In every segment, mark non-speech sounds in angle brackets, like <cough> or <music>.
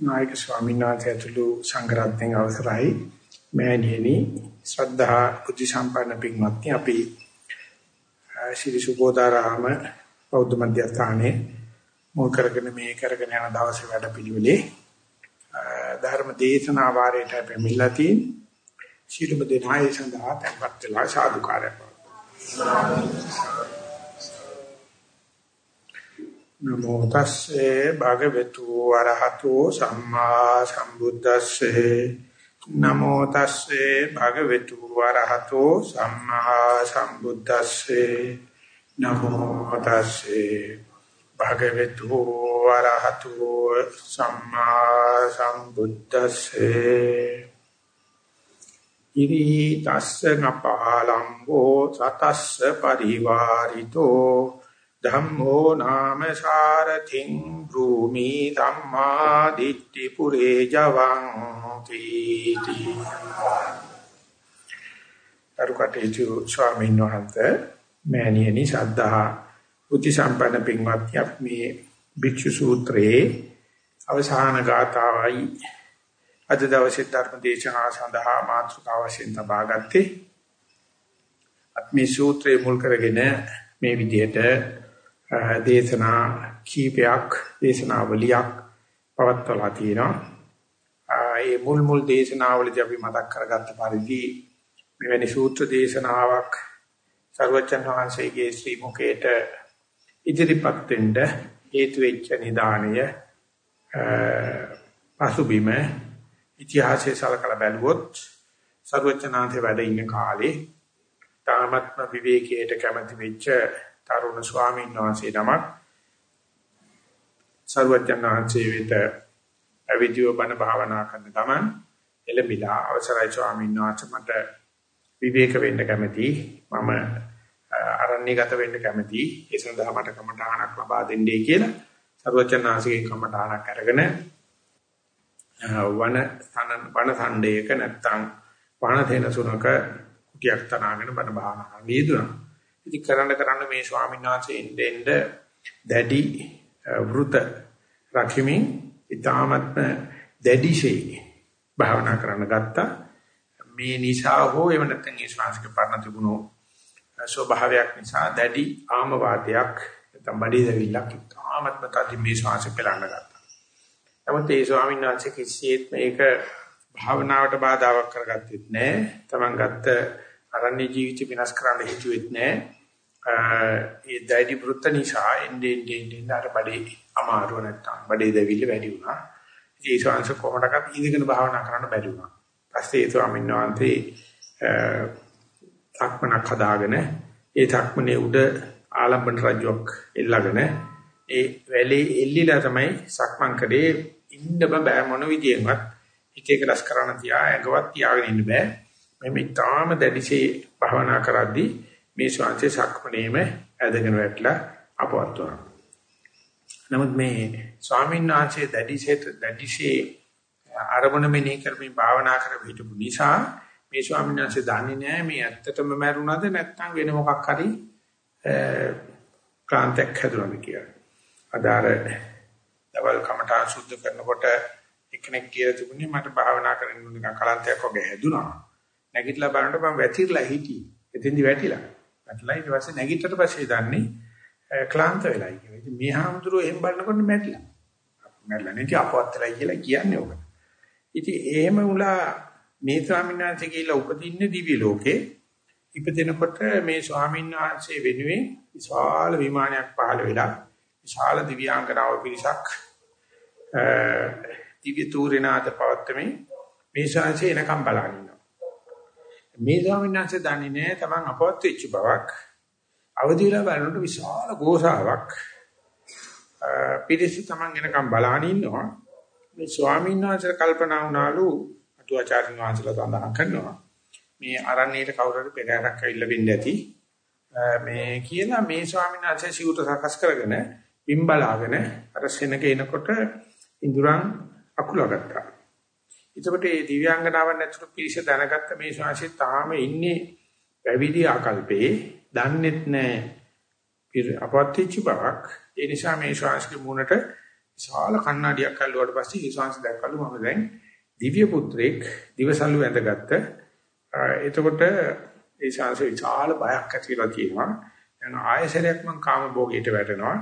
නායක ස්වාමීන් වහන්සේ ඇතුළු සංඝරත්නයන් අවසරයි. මෑණියනි ශ්‍රද්ධා බුද්ධ සම්පන්න පින්වත්නි අපි ශ්‍රී සුබෝධාරාම බෞද්ධ මධ්‍යස්ථානයේ මුල් කරගෙන මේ කරගෙන යන දවසේ වැඩ පිළිවෙලේ ධර්ම දේශනා වාරයට පැමිණලා තියෙන ශීලම දෙනාය සඳහා tempත් වෙලා සාදුකාරයක් නමෝ තස්සේ භගවතු වරහතෝ සම්මා සම්බුද්දස්සේ. නමෝ තස්සේ භගවතු වරහතෝ සම්මා සම්බුද්දස්සේ. නමෝ තස්සේ භගවතු වරහතෝ සම්මා සම්බුද්දස්සේ. ඉරි තස්ස නපාලම්බෝ සතස්ස පරිවාරිතෝ ධම්මෝ නාම සාරතිං භූමි ධම්මා දිට්ඨි පුරේ ජවං තීති. අරුකටේතු ස්වාමීන් වහන්සේ මෑණියනි සද්ධා බුද්ධ සම්පන්න පින්වත්නි අපි භික්ෂු සූත්‍රයේ අවසාන ගාථාවයි අද දවසේ ධර්ම දේශනාව සඳහා මාතෘකාව වශයෙන් තබා ගත්තේ. අපි මේ සූත්‍රය මුල් කරගෙන මේ විදිහට දේශනා කීපයක් දේශනාවලියක් පවත්වලා තියෙනවා. ඒ මුල් මුල් දේශනාවලදී අපි මතක් කරගත්ත පරිදි මෙවැනි සූත්‍ර දේශනාවක් සර්වචන් වහන්සේගේ ශ්‍රී මුඛයට ඉදිරිපත් වෙන්න හේතු වෙච්ච නිදාණය පසුබිම ඉතිහාසයේ සලකලා බැලුවොත් සර්වචනාන්තේ වැඩ ඉන්න කාලේ තාමත්ම විවේකයට කැමති වෙච්ච තරුණ ස්වාමීන් වහන්සේ නමක්. සර්වඥාන්සේ වෙත අවිද්‍යව බණ භාවනා කරන ගමන් එළඹිලා අවසරයි ස්වාමීන් වහන්සේ මට විවේක වෙන්න කැමති. මම අරණ්‍යගත වෙන්න කැමති. ඒ සඳහා මට කමඨාණක් ලබා දෙන්නයි කියලා සර්වඥාන්සේගේ කමඨාණක් අරගෙන වන තන වන සණ්ඩයක නැත්තම් වන තේන සුනක කුටියක් තනාගෙන බණ භාවනා කරන යෙදුණා. ඉතින් කරන්න කරන්න මේ ස්වාමීන් වහන්සේ එන්න දැඩි වෘත රකිමින් ඊ타මත්ම දැඩිශේ භාවනා කරන්න ගත්තා. මේ නිසා හෝ එව නැත්නම් ඒ ශ්වාසක පරණ තිබුණු ස්වභාවයක් නිසා දැඩි ආම වාදයක් නැත්නම් බඩේ දැවිල්ලක් ඊ타මත්ම තදි මේ ශ්වාසය පෙළන්න ගත්තා. නමුත් ඒ ස්වාමීන් වහන්සේ කිසියෙත් මේක භාවනාවට බාධාවක් කරගත්තෙත් නැහැ. Taman ගත්ත අරණ්‍ය ජීවිත විනාශ කරන්න හිතුවෙත් නැහැ. ඒ දැඩි වෘත්ත නිසා එන්නේ එන්නේ අර බඩේ අමාරුව නැත්තම් බඩේ දැවිල්ල වැඩි වුණා. ඒ ශාංශ කොහොමඩක්වත් ඉඳගෙන භාවනා කරන්න බැරි වුණා. පස්සේ ඒ ස්වාමීන් වහන්සේ තක්මනක් හදාගෙන ඒ තක්මනේ උඩ ආලම්බන රජුක් එල්ලගෙන ඒ වැලේ එල්ලිලා තමයි සක්මන් කරේ ඉන්න බෑ මොන විදියෙන්වත් හිතේ කලස් කරන්න තියා ඇඟවත් තියාගෙන ඉන්න බෑ. මේ තාම දැඩිසේ භාවනා කරද්දී මේ ශාන්සේ සක්මණේම ඇදගෙන වැටලා අපවත් වුණා. නමුත් මේ ස්වාමීන් වහන්සේ දැඩිසේ දැඩිසේ ආරමුණ මෙනෙහි කරමින් භාවනා කර හිටපු නිසා මේ ස්වාමීන් වහන්සේ දන්නේ නැහැ මේ ඇත්තටම මරුණාද නැත්නම් වෙන මොකක් හරි ක්‍රාන්තයක් හැදුනද කියලා. අදාර දවල් කමඨාන් සුද්ධ කරනකොට එක්කෙනෙක් කියලා තිබුණේ මට භාවනා කරන්න නිකන් කලන්තයක් වගේ හැදුනා. නැගිටලා බලනකොට මම වැතිරලා හිටියේ. එතෙන්දි වැටිලා. වැටලා ඊට පස්සේ නැගිටට පස්සේ දන්නේ ක්ලාන්ත වෙලයි කියලා. ඉතින් මේ හාමුදුරුවෝ එහෙම බලනකොට මැරිලා. මැරිලා නෙටි අපවත් වෙලයි කියලා කියන්නේ ඕක. ඉතින් එහෙම උලා මේ ස්වාමීන් වහන්සේ කියලා උපදින්නේ දිව්‍ය ලෝකේ. ඉපදෙනකොට මේ ස්වාමීන් වහන්සේ වෙනුවෙන් විශාල විමානයක් පහළ වෙලා විශාල දිව්‍යාංගනාව පිරිසක් දිව්‍ය තූරිනාද පවත්තමින් මේ ශාංශේ එනකම් බලන මේ ස්වාමීන් වහන්සේ දන්නේ නැහැ තමන් අපවත් වෙච්ච බවක්. අවදි වෙලා බලනකොට විශාල ගෝසාවක් පිරිස තමන් එනකම් බලාගෙන ඉන්නවා. මේ ස්වාමීන් වහන්සේ කල්පනා වුණාලු අටුවාචාර්ය වහන්සේලා සඳහන් කරනවා. මේ අරණියට කවුරු හරි පෙරහැරක් ඇවිල්ලා වෙන්න ඇති. මේ කියලා මේ ස්වාමීන් වහන්සේ සිවුර සකස් කරගෙන බිම් බලාගෙන අර සෙනක එනකොට ඉඳුරන් අකුලගත්තා එතකොට මේ දිව්‍යාංගනාවන් ඇතුළු පිරිස දැනගත්ත මේ ශාසි තාම ඉන්නේ පැවිදි ආකල්පේ දන්නෙත් නැහැ අපවත්ච්ච බවක් ඒ නිසා මේ ශාස්ත්‍රීය මූණට විශාල කණ්ණාඩියක් අල්ලුවාට පස්සේ ඊස්වාංශ දැක්කලු මම දැන් දිව්‍ය පුත්‍රයෙක් දිවසල්ලු ඇඳගත්ත. එතකොට ඊස්වාංශ විශාල බයක් ඇති වෙලා තියෙනවා. දැන් ආයසරයක් මං කාම භෝගයට වැටෙනවා.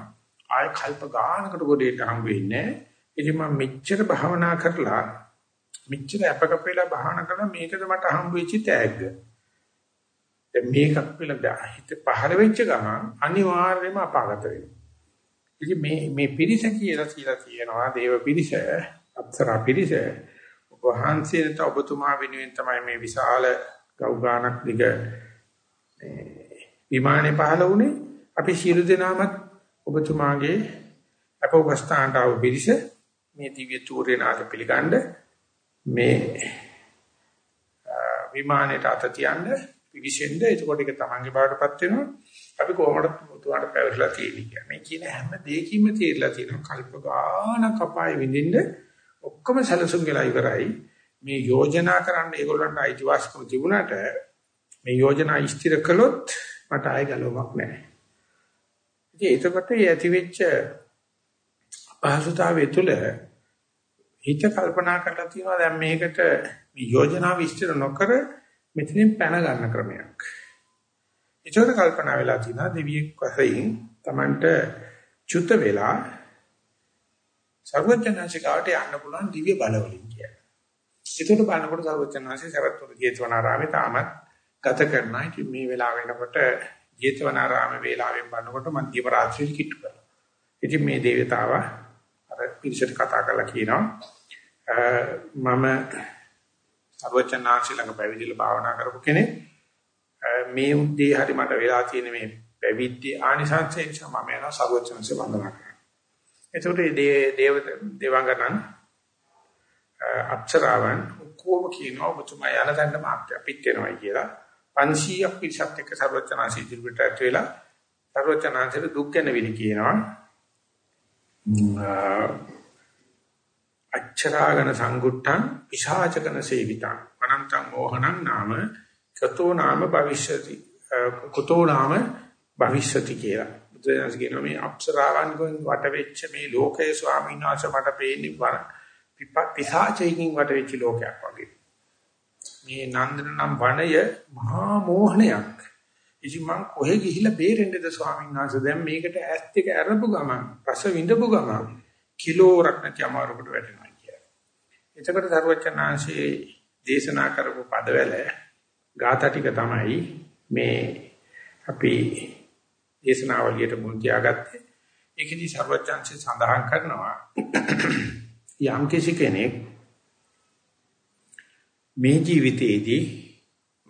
ආය කල්ප ගානකට ගොඩේට හම්බ වෙන්නේ. ඉතින් මම මෙච්චර භාවනා කරලා මෙච්චර අපකප වෙලා භාවනා කරලා මේකද මට හම්බ වෙච්ච තෑග්ග. දැන් මේකක් පිළිබඳ හිත පහළ වෙච්ච ගමන් අනිවාර්යයෙන්ම අපාගත වෙනවා. ඉතින් මේ මේ පිරිස කියලා කියලා තියෙනවා දේව පිරිස අප්සරා පිරිස වහන්සේට ඔබතුමා වෙනුවෙන් තමයි මේ විශාල ගෞගානක් දිග විමානේ පහළ වුණේ අපි සියලු දෙනාමත් ඔබතුමාගේ අපවස්ථානට ආව පිරිස මේ දිව්‍ය තූර්යනාථ පිළිගන්න මේ විමානයට අත තියන්න පිවිසෙන්න. එතකොට ඒක තමන්ගේ බාටපත් වෙනවා. අපි කොහොමද මුතුවාට පැවරලා තියෙන්නේ කියන්නේ මේ කියන හැම දෙයකින්ම තේරලා තියෙනවා. කල්ප ගානක් අපාය විඳින්න ඔක්කොම සැලසුම් වෙලා ඉවරයි. මේ යෝජනා කරන්න ඒගොල්ලන්ට අයිතිවාසිකම් තිබුණාට මේ යෝජනා ඉස්තිර කළොත් මට ආය ගලවමක් නැහැ. ඉතින් එතකොට මේ ඇතිවෙච්ච අපහසුතාවය තුළ හිත කල්පනා කරලා තියෙනවා දැන් මේකට මේ යෝජනා විස්තර නොකර මෙතනින් පැන ගන්න ක්‍රමයක්. ඒකට කල්පනා වෙලා තියෙනවා දෙවියෙක් වශයෙන් Tamanට චුත වෙලා සර්වඥාන්සිකාට යන්න පුළුවන් දිව්‍ය බලවලින් කියලා. ඒකට බලනකොට සර්වඥාන්සේ සරත්තුර ජේතවනාරාමේ තාමත් ගත කරනවා. ඉතින් මේ වෙලාව වෙනකොට ජේතවනාරාම වේලාවෙන් බලනකොට මධ්‍යම රාත්‍රියේ කිට්ටු කරනවා. ඉතින් මේ දේවතාවා අර පිරිසට කතා කරලා කියනවා මම සර්වචනාංශ ළඟ පැවිදිලා භාවනා කරපු කෙනෙක්. මේ උද්දී හරි මට වෙලා තියෙන මේ පැවිදි ආනිසංසයෙන් මම යනවා සර්වචනංශ වන්දනා කරනවා. එතකොට මේ දේව දේවංගනන් අක්ෂරාවන් කොහොම කියනවා ඔබතුමා යන තැනම අපිට වෙනවා කියලා 500ක් පිරිසක් එක්ක සර්වචනාංශ ඉදිරියට ඇත් වෙලා සර්වචනාංශට දුක් ගැන විලි කියනවා. අච්චරාගන සංගුට්ටං පිශාචකන සේවිතං. අනන්තං මෝහනං නාම කතෝ නාම භවිෂ්‍යති. කතෝ නාම භවිෂ්‍යති කියලා. බුදුරජාණන් කියනවා මේ අප්සරාවන් වට වෙච්ච මේ ලෝකයේ ස්වාමීන් වහන්සේ මට පේන්නේ වර පිශාචයකින් වට වෙච්ච ලෝකයක් වගේ. මේ නන්දන නම් වනය මහා මෝහනයක්. ඉතින් මං කොහෙ ගිහිල්ලා බේරෙන්නද ස්වාමීන් වහන්සේ දැන් මේකට ඇස් දෙක අරපු ගමන් රස විඳපු ගමන් කිලෝරක් නැති අමාරුකට වැටෙනවා එතකොට සර්වචනාංශයේ දේශනා කරපු පදවල ගාථා ටික තමයි මේ අපි දේශනාවලියට මුල් තියාගත්තේ. ඒකෙදි සර්වචන්සේ සඳහන් කරනවා <clears throat> යම් කෙනෙක් මේ ජීවිතයේදී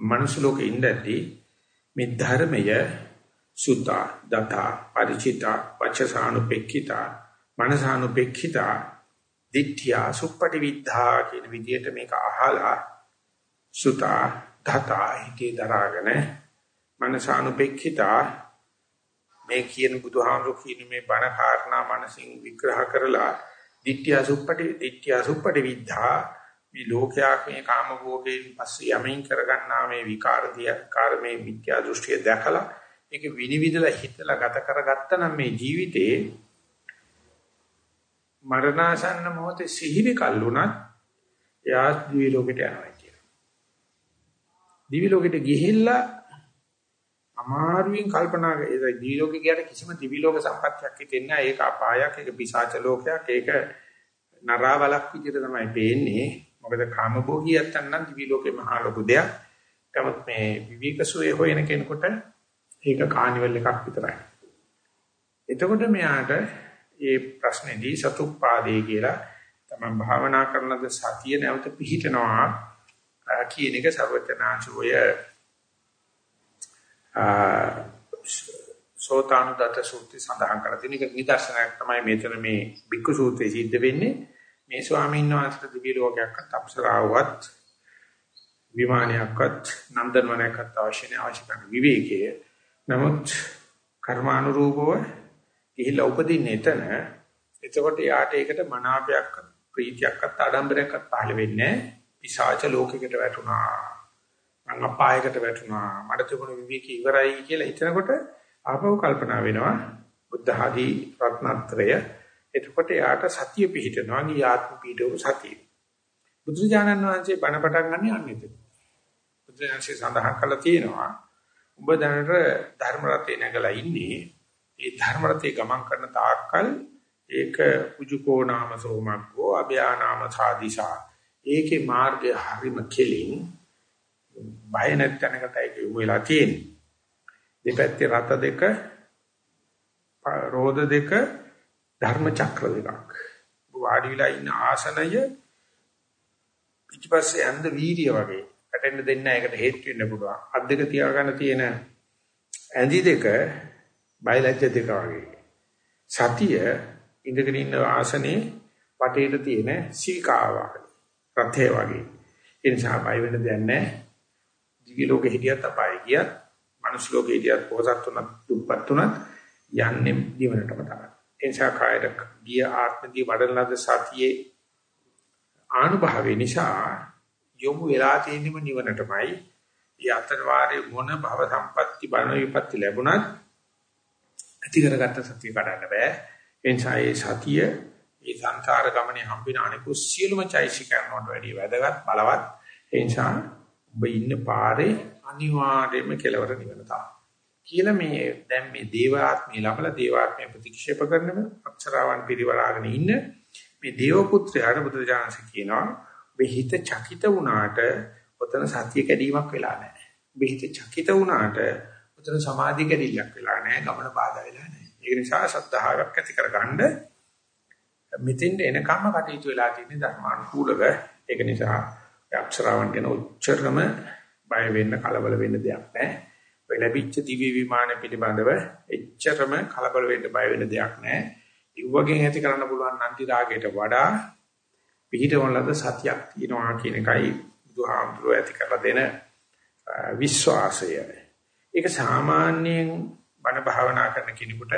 මනුස්ස ලෝකේ ඉඳද්දී මේ ධර්මය සුතා දතා ಪರಿචිතා වචසානුපෙක්ඛිතා මනසානුපෙක්ඛිතා දිට්ඨිය සුප්පටි විද්ධා කියන විදිහට මේක අහලා සුතා ධතා හිතේ දරාගෙන මනසානුපෙක්ඛිතා මේ කියන බුදුහාමුදුරු කියන මේ බණ කාරණා මනසින් විග්‍රහ කරලා දිට්ඨිය සුප්පටි දිට්ඨිය සුප්පටි විද්ධා මේ ලෝකයා මේ කාම භෝගයෙන් පස්සේ යමින් කරගන්නා මේ විකාරදිය කාර්මේ මිත්‍යා දෘෂ්ටිය දැකලා ඒක විනිවිදලා හිතලා ගත කරගත්තා නම් මේ ජීවිතේ මරණාසන්න මොහොතේ සිහිවි කල්ුණත් එයා දිවි ලෝකෙට යනවා කියලා. දිවි ලෝකෙට ගිහිල්ලා අමාරුවෙන් කල්පනා කරලා දිවි ලෝකෙ ගියට කිසිම දිවි ලෝක සම්පත්තියක් හිතෙන්නේ නැහැ. ඒක අපායක්, ඒක පිසාච ලෝකයක්, ඒක නරාවලක් විදිහට තමයි පේන්නේ. මොකද කාමභෝගියත් නම් දිවි ලෝකේ මහා ලොකු දෙයක්. නමුත් මේ විවිකසුවේ හොයන කෙනෙකුට ඒක කානිවල් එකක් විතරයි. එතකොට මෙයාට ඒ ප්‍රශ්නේදී සතුප්පාදේ කියලා තමයි භාවනා කරනද සතිය නැවත පිහිටනවා කියන එක ਸਰවචනාංශෝය සෝතානුදත සූත්‍රය සඳහන් කරලා තියෙන එක නිදර්ශනයක් තමයි මෙතන මේ බික්කු සූත්‍රයේ සිද්ධ වෙන්නේ මේ ස්වාමීන් වහන්සේට දිවි ලෝකයක්වත් අපසරාවවත් විමානයක්වත් නන්දනවනයක්වත් අවශ්‍ය නැහැ අවශ්‍ය කරන විවේකයේ නමුත් කර්මානුරූපව ගිහිල්ලා උපදින්නේ එතන. එතකොට යාට ඒකට මනාපයක් ප්‍රීතියක්වත් ආඩම්බරයක්වත් පහළ වෙන්නේ පිසාච ලෝකයකට වැටුණා. මං අපායකට වැටුණා. මට තිබුණු විවේක ඉවරයි කියලා හිතනකොට ආපහු කල්පනා වෙනවා. බුද්ධ ආදී රත්නත්‍රය එතකොට යාට සතිය පිහිටනවා ගියාත්ම පිහිටවු සතිය. බුදුජානන් වහන්සේ බණ පටන් ගන්න යන්නේ එතන. බුදුජානන්සේ සඳහන් කළා තියෙනවා ඔබ දැනට ධර්ම රතේ නැගලා ඉන්නේ. ඒ ධර්ම රතේ ගමන් කරන තාක්කල් ඒක උජුකෝ නාම සෝමග්ගෝ අභයා නාම සාදිසා. ඒකේ මාර්ගය හරිම කෙලින් බය නැත්නකට ඒක වෙලා තියෙන්නේ. දෙපැත්තේ රත දෙක රෝද දෙක ධර්ම චක්‍ර දෙකක්. වාඩි වෙලා ඉන්න ආසනය පිටිපස්සේ ඇඳ වීර්ය වගේ පැටෙන්න දෙන්න ඒකට හේතු වෙන්න පුළුවන්. අත් දෙක තියාගන්න තියෙන ඇඳි දෙක බයලජ්‍ය දෙක වගේ. සතිය ඉඳගෙන ඉන්න ආසනේ වටේට තියෙන සීකාව වගේ. රථය වගේ. ඒ නිසා බය වෙන්න දෙයක් නැහැ. දිවි ලෝකෙ හිටියත් අපාය ගියත්, මනුස්ස ලෝකෙ හිටියත් පොහසත් උනත්, දුප්පත් උනත් යන්නේ දිවනටම තමයි. ඒ නිසා කායර ගිය ආත්මදී වඩන ලද සතියේ ආනුභාවය නිසා යොමු වෙලා තියෙනම නිවනටමයි. ඒ අතරවාරේ මොන භව සම්පatti බණ විපatti ලැබුණත් ඇති කරගත්ත සතිය කඩන්න බෑ. ඒ නිසා ඒ සතිය මේ සංසාර ගමනේ හම්බෙන අනිකුත් සියලුම චෛසිකයන් වලට වැඩිය වැදගත් බලවත්. ඒ නිසා ඔබ ඉන්න පාරේ අනිවාර්යයෙන්ම කෙලවර නිවන තමයි. කියලා මේ දැන් මේ දේවාත්මය ලබලා දේවාත්මය ප්‍රතික්ෂේප කරනම අක්ෂරාවන් පිරිවරාගෙන ඉන්න මේ දේව පුත්‍රයාට බුදුරජාණන් කියනවා බෙහිත චකිත වුණාට ඔතන සතිය කැඩීමක් වෙලා නැහැ. බෙහිත චකිත වුණාට ඔතන සමාධි කැඩිල්ලක් වෙලා නැහැ. ගමන බාධා වෙලා නැහැ. ඒ නිසා සද්ධාාවක් ඇති කරගන්න මෙතෙන්ට එනකම්ම කටයුතු වෙලා තියෙන ධර්මානුකූලව ඒක නිසා අක්ෂරාවන් කියන උච්චරම බය වෙන්න කලබල වෙන්න දෙයක් නැහැ. ඔය ලැබිච්ච දිව්‍ය විමාන පිළිබඳව එච්චරම කලබල වෙන්න බය වෙන්න දෙයක් නැහැ. ඉව්වගෙන් ඇති කරන්න පුළුවන් නන්දි රාගයට වඩා පිහිටවන ලද සතියක් තියෙනවා කියන එකයි බුදුහාමුදුරුවෝ ඇති කරලා දෙන විශ්වාසය. ඒක සාමාන්‍යයෙන් බණ භාවනා කරන කෙනෙකුට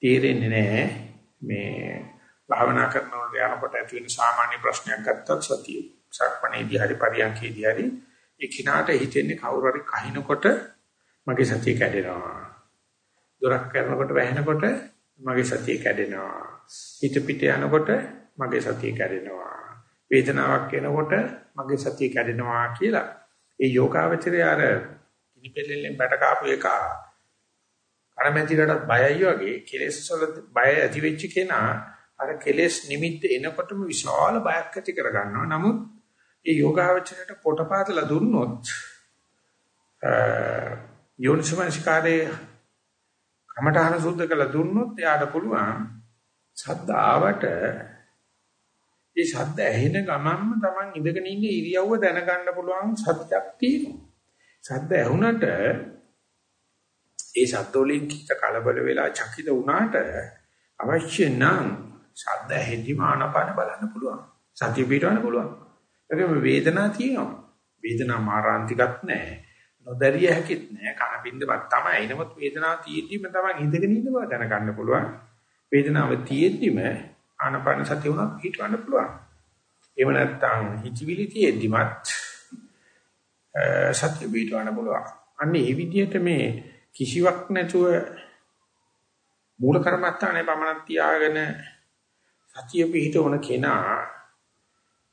තේරෙන්නේ නැහැ මේ භාවනා කරනකොට යනකොට ඇති වෙන සාමාන්‍ය ප්‍රශ්නයක් ගත්තත් සතිය. සක්මණේදී හරි පරියන්කේදී හරි ඒ කිනාට හිතෙන්නේ කවුරු හරි කහිනකොට මගේ සතිය කැඩෙනවා. දොරක් කරනකොට වැහෙනකොට මගේ සතිය කැඩෙනවා. හිත පිට යනකොට මගේ සතිය කැඩෙනවා. වේදනාවක් එනකොට මගේ සතිය කැඩෙනවා කියලා. ඒ යෝගාවචරය අර කිනිපෙල්ලෙන් බැට කාපු එක අරමැතිරට බයයි වගේ කෙලෙස් වල බය ඇති වෙච්ච කෙනා අර කෙලෙස් නිමිත්ත එනකොටම විශාල බයක් ඇති කර ගන්නවා. නමුත් ඒ යෝගාවචරයට පොටපාතලා දුන්නොත් යෝනිසමනසිකාරේ කමඨහන සුද්ධ කළ දුන්නොත් එයාට පුළුවන් සද්ද ආවට ඒ ශබ්ද ඇහෙන ගමන්ම Taman ඉඳගෙන ඉන්න ඉරියව්ව දැනගන්න පුළුවන් සත්‍යක් තියෙනවා. ශබ්ද ඇහුණට ඒ ශබ්ද වලින් කිත කලබල වෙලා චකිත වුණාට අවශ්‍ය නම් ශබ්ද ඇහෙදි මානපාන බලන්න පුළුවන්. සතිය පිටවන්න පුළුවන්. ඒකම වේදනාව තියෙනවා. වේදනාව මාරාන්තිකත් නැහැ. නොදැරිය හැකිත් නැහැ. කන බින්දවත් තමයි. නමුත් වේදනාව තියෙද්දිම තමයි ඉඳගෙන ඉන්න බව දැනගන්න පුළුවන්. වේදනාව තියෙද්දිම ආනපාන සතිය උනත් හිටවන්න පුළුවන්. එහෙම නැත්නම් හිතවිලි තියෙද්දිමත් සතිය පිටවන්න පුළුවන්. අන්න ඒ විදිහට මේ කිසිවක් නැතුව මූල කර්මත්තානේ පමණක් තියාගෙන සතිය පිටවන කෙනා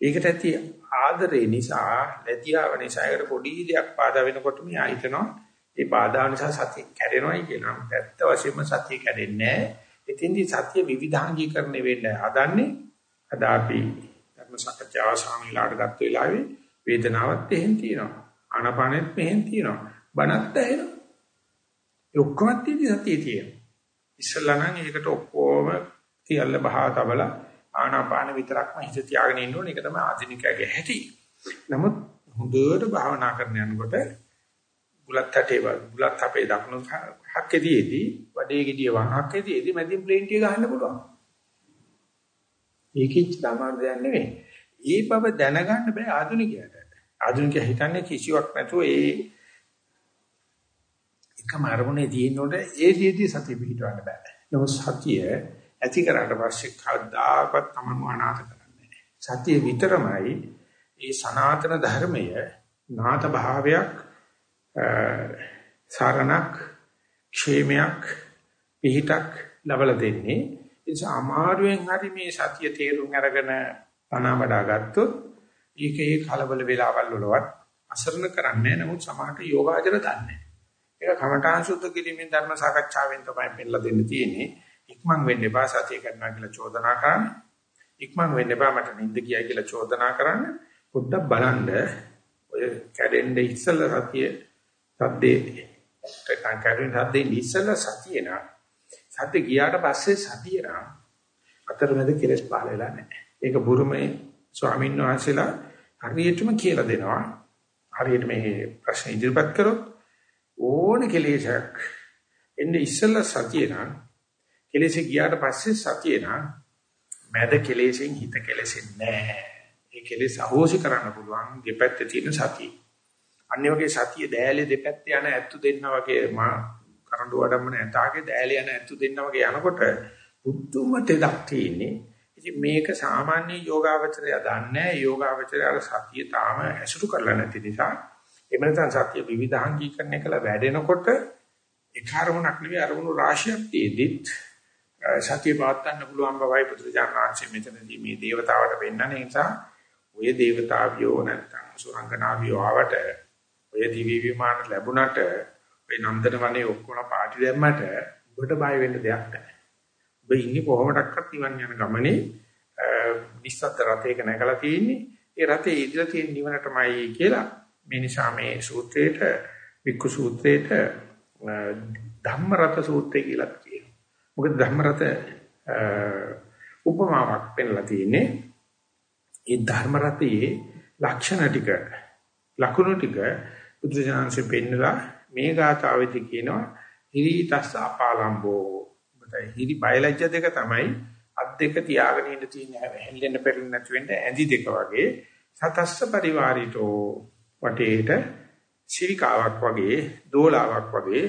ඒකට ඇති ආදරේ නිසා ලැබියාව නිසා ඒකට පොඩි දෙයක් බාධා වෙනකොට මේ ආයතනවා. ඒ බාධා නිසා සතිය කැඩෙනවයි කියනවා. ඇත්ත වශයෙන්ම සතිය කැඩෙන්නේ නැහැ. එතෙන්දී සත්‍ය විවිධාංගීකරණය වෙන්න හදන්නේ අද අපි ධර්ම සත්‍යාව සාමිලාට ගත්ත වෙලාවේ වේදනාවත් එහෙන් තියෙනවා. ආනාපානෙත් මෙහෙන් තියෙනවා. බණත් ඇහෙනවා. ඒ ඔක්කොම තියෙදි සතිය තියෙනවා. ඉස්සල්ලා නම් ඒකට ඔක්කොම තියල්ල බහා තබල ආනාපාන විතරක්ම හිත තියාගෙන ඉන්න ඕනේ ඒක තමයි ආධුනිකයාගේ හැටි නමුත් හොඳට භාවනා කරන යනකොට බුලත් හැටේ බුලත් අපේ දකුණු හක්කේදීදී වඩේ ගෙඩිය වම් හක්කේදීදී මැදින් ප්ලේන්ටිය ගහන්න පුළුවන්. ඒකෙච්ච සාමාන්‍ය දෙයක් නෙවෙයි. ඒ බව දැනගන්න බෑ ආධුනිකයාට. ආධුනිකයා හිතන්නේ කිසිවක් නැතුව ඒ එකම අරමුණේ තියෙනකොට ඒ දිදී සතිය පිහිටවන්න බෑ. නමුත් සතිය ඇති කරාට පස්සේ කවදාකවත් තමන්ව අනාථ කරන්නේ නෑ. සතිය විතරමයි ඒ සනාතන ධර්මය නාත භාවයක් සාරණක් ക്ഷേමයක් පිහිටක් ලබලා දෙන්නේ නිසා අමාරුවෙන් හරි මේ සතිය තේරුම් අරගෙන පණවඩා ගත්තොත් ඒකේ කලබල වෙලාවල් වලවත් අසරණ කරන්නේ නමුත් සමාහට යෝගාචර දන්නේ. ඒක කමඨාන් සුද්ධ කිරීමෙන් ධර්ම සාකච්ඡාවෙන් තමයි පෙන්නලා දෙන්න තියෙන්නේ. ඉක්මන් වෙන්න එපා සතිය කරනවා කියලා චෝදනා කරන්න. ඉක්මන් වෙන්න එපා මට නිින්ද ගියා කියලා චෝදනා කරන්න. පොඩ්ඩක් බලන්න ඔය කැඩෙන්නේ ඉස්සෙල්ලා සතිය සද්දේ කැඩෙන සද්දේ ඉස්සෙල්ලා සතිය නා සද්ද ගියාට පස්සේ සතිය නා අතරමැද කෙලස් පහල වෙලා නැහැ. ඒක බුරුමේ ස්වාමීන් වහන්සේලා හරියටම කියලා දෙනවා. හරියට මේ ප්‍රශ්න ඉදිරිපත් කරොත් ඕන කෙලෙසක් එන්නේ ඉස්සෙල්ලා සතිය නා කෙලෙස ගියාට පස්සේ සතිය නා මැද කෙලෙසෙන් හිත කෙලෙසෙන්නේ නැහැ. ඒ කෙලෙස් අහෝසි කරන්න පුළුවන් දෙපැත්තේ තියෙන සතිය. අනිත් වගේ සතිය දෑලේ දෙපැත්තේ යන ඇත්තු දෙන්න වගේ මා කරඬු වඩම්මන ඇතාගේ දෑලේ යන ඇත්තු දෙන්න වගේ යනකොට බුද්ධුම තෙදක් තියෙන්නේ. ඉතින් මේක සාමාන්‍ය යෝගාවචරය දන්නේ යෝගාවචරය අර සතිය තාම ඇසුරු කරලා නැති නිසා එහෙම නැත්නම් සතිය විවිධාංගීකරණය කළ වැඩෙනකොට ඒ කර්මණක් නෙවෙයි අරමුණු රාශියක් තියෙද්දිත් සතිය පවත්වන්න පුළුවන් බවයි පුදුජානනාංශයේ මෙතනදී මේ దేవතාවට වෙන්නනේ නිසා ඔය దేవතාවියෝ නැත්තම් සුරංගනාවියෝ ආවට ඔය දිවි විමාන ලැබුණට ඔය නන්දන වනේ ඔක්කොම පාටි දැම්මට ඔබට බය වෙන්න දෙයක් නැහැ. ඔබ ඉන්නේ කොහොමඩක්වත් නිවන් යන ගමනේ නිස්සත් රතේක නැගලා තියෙන්නේ. ඒ රතේ ඉඳලා තියෙන නිවනටමයි කියලා මේ නිසා මේ සූත්‍රේට වික්කු සූත්‍රේට ධම්ම රත සූත්‍රය කියලා කියනවා. මොකද ධම්ම රත උපමාවක් පෙන්ලා තියෙන්නේ. ඒ ධර්ම රතයේ ලක්ෂණ ටික ලකුණු ටික බුදුසසුනේ පෙන්නලා මේ ගාථාවේදී කියනවා හිරිතස්ස අපාලම්බෝ බතයි හිරි බයලජ්‍ය දෙක තමයි අත් දෙක තියාගෙන ඉන්න තියෙන හැල්ලෙන්න පෙරෙන්න නැති වෙන්න ඇඳි දෙක වගේ සතස්ස පරිවාරිතෝ වටේට සිරිකාවක් වගේ දෝලාවක් වගේ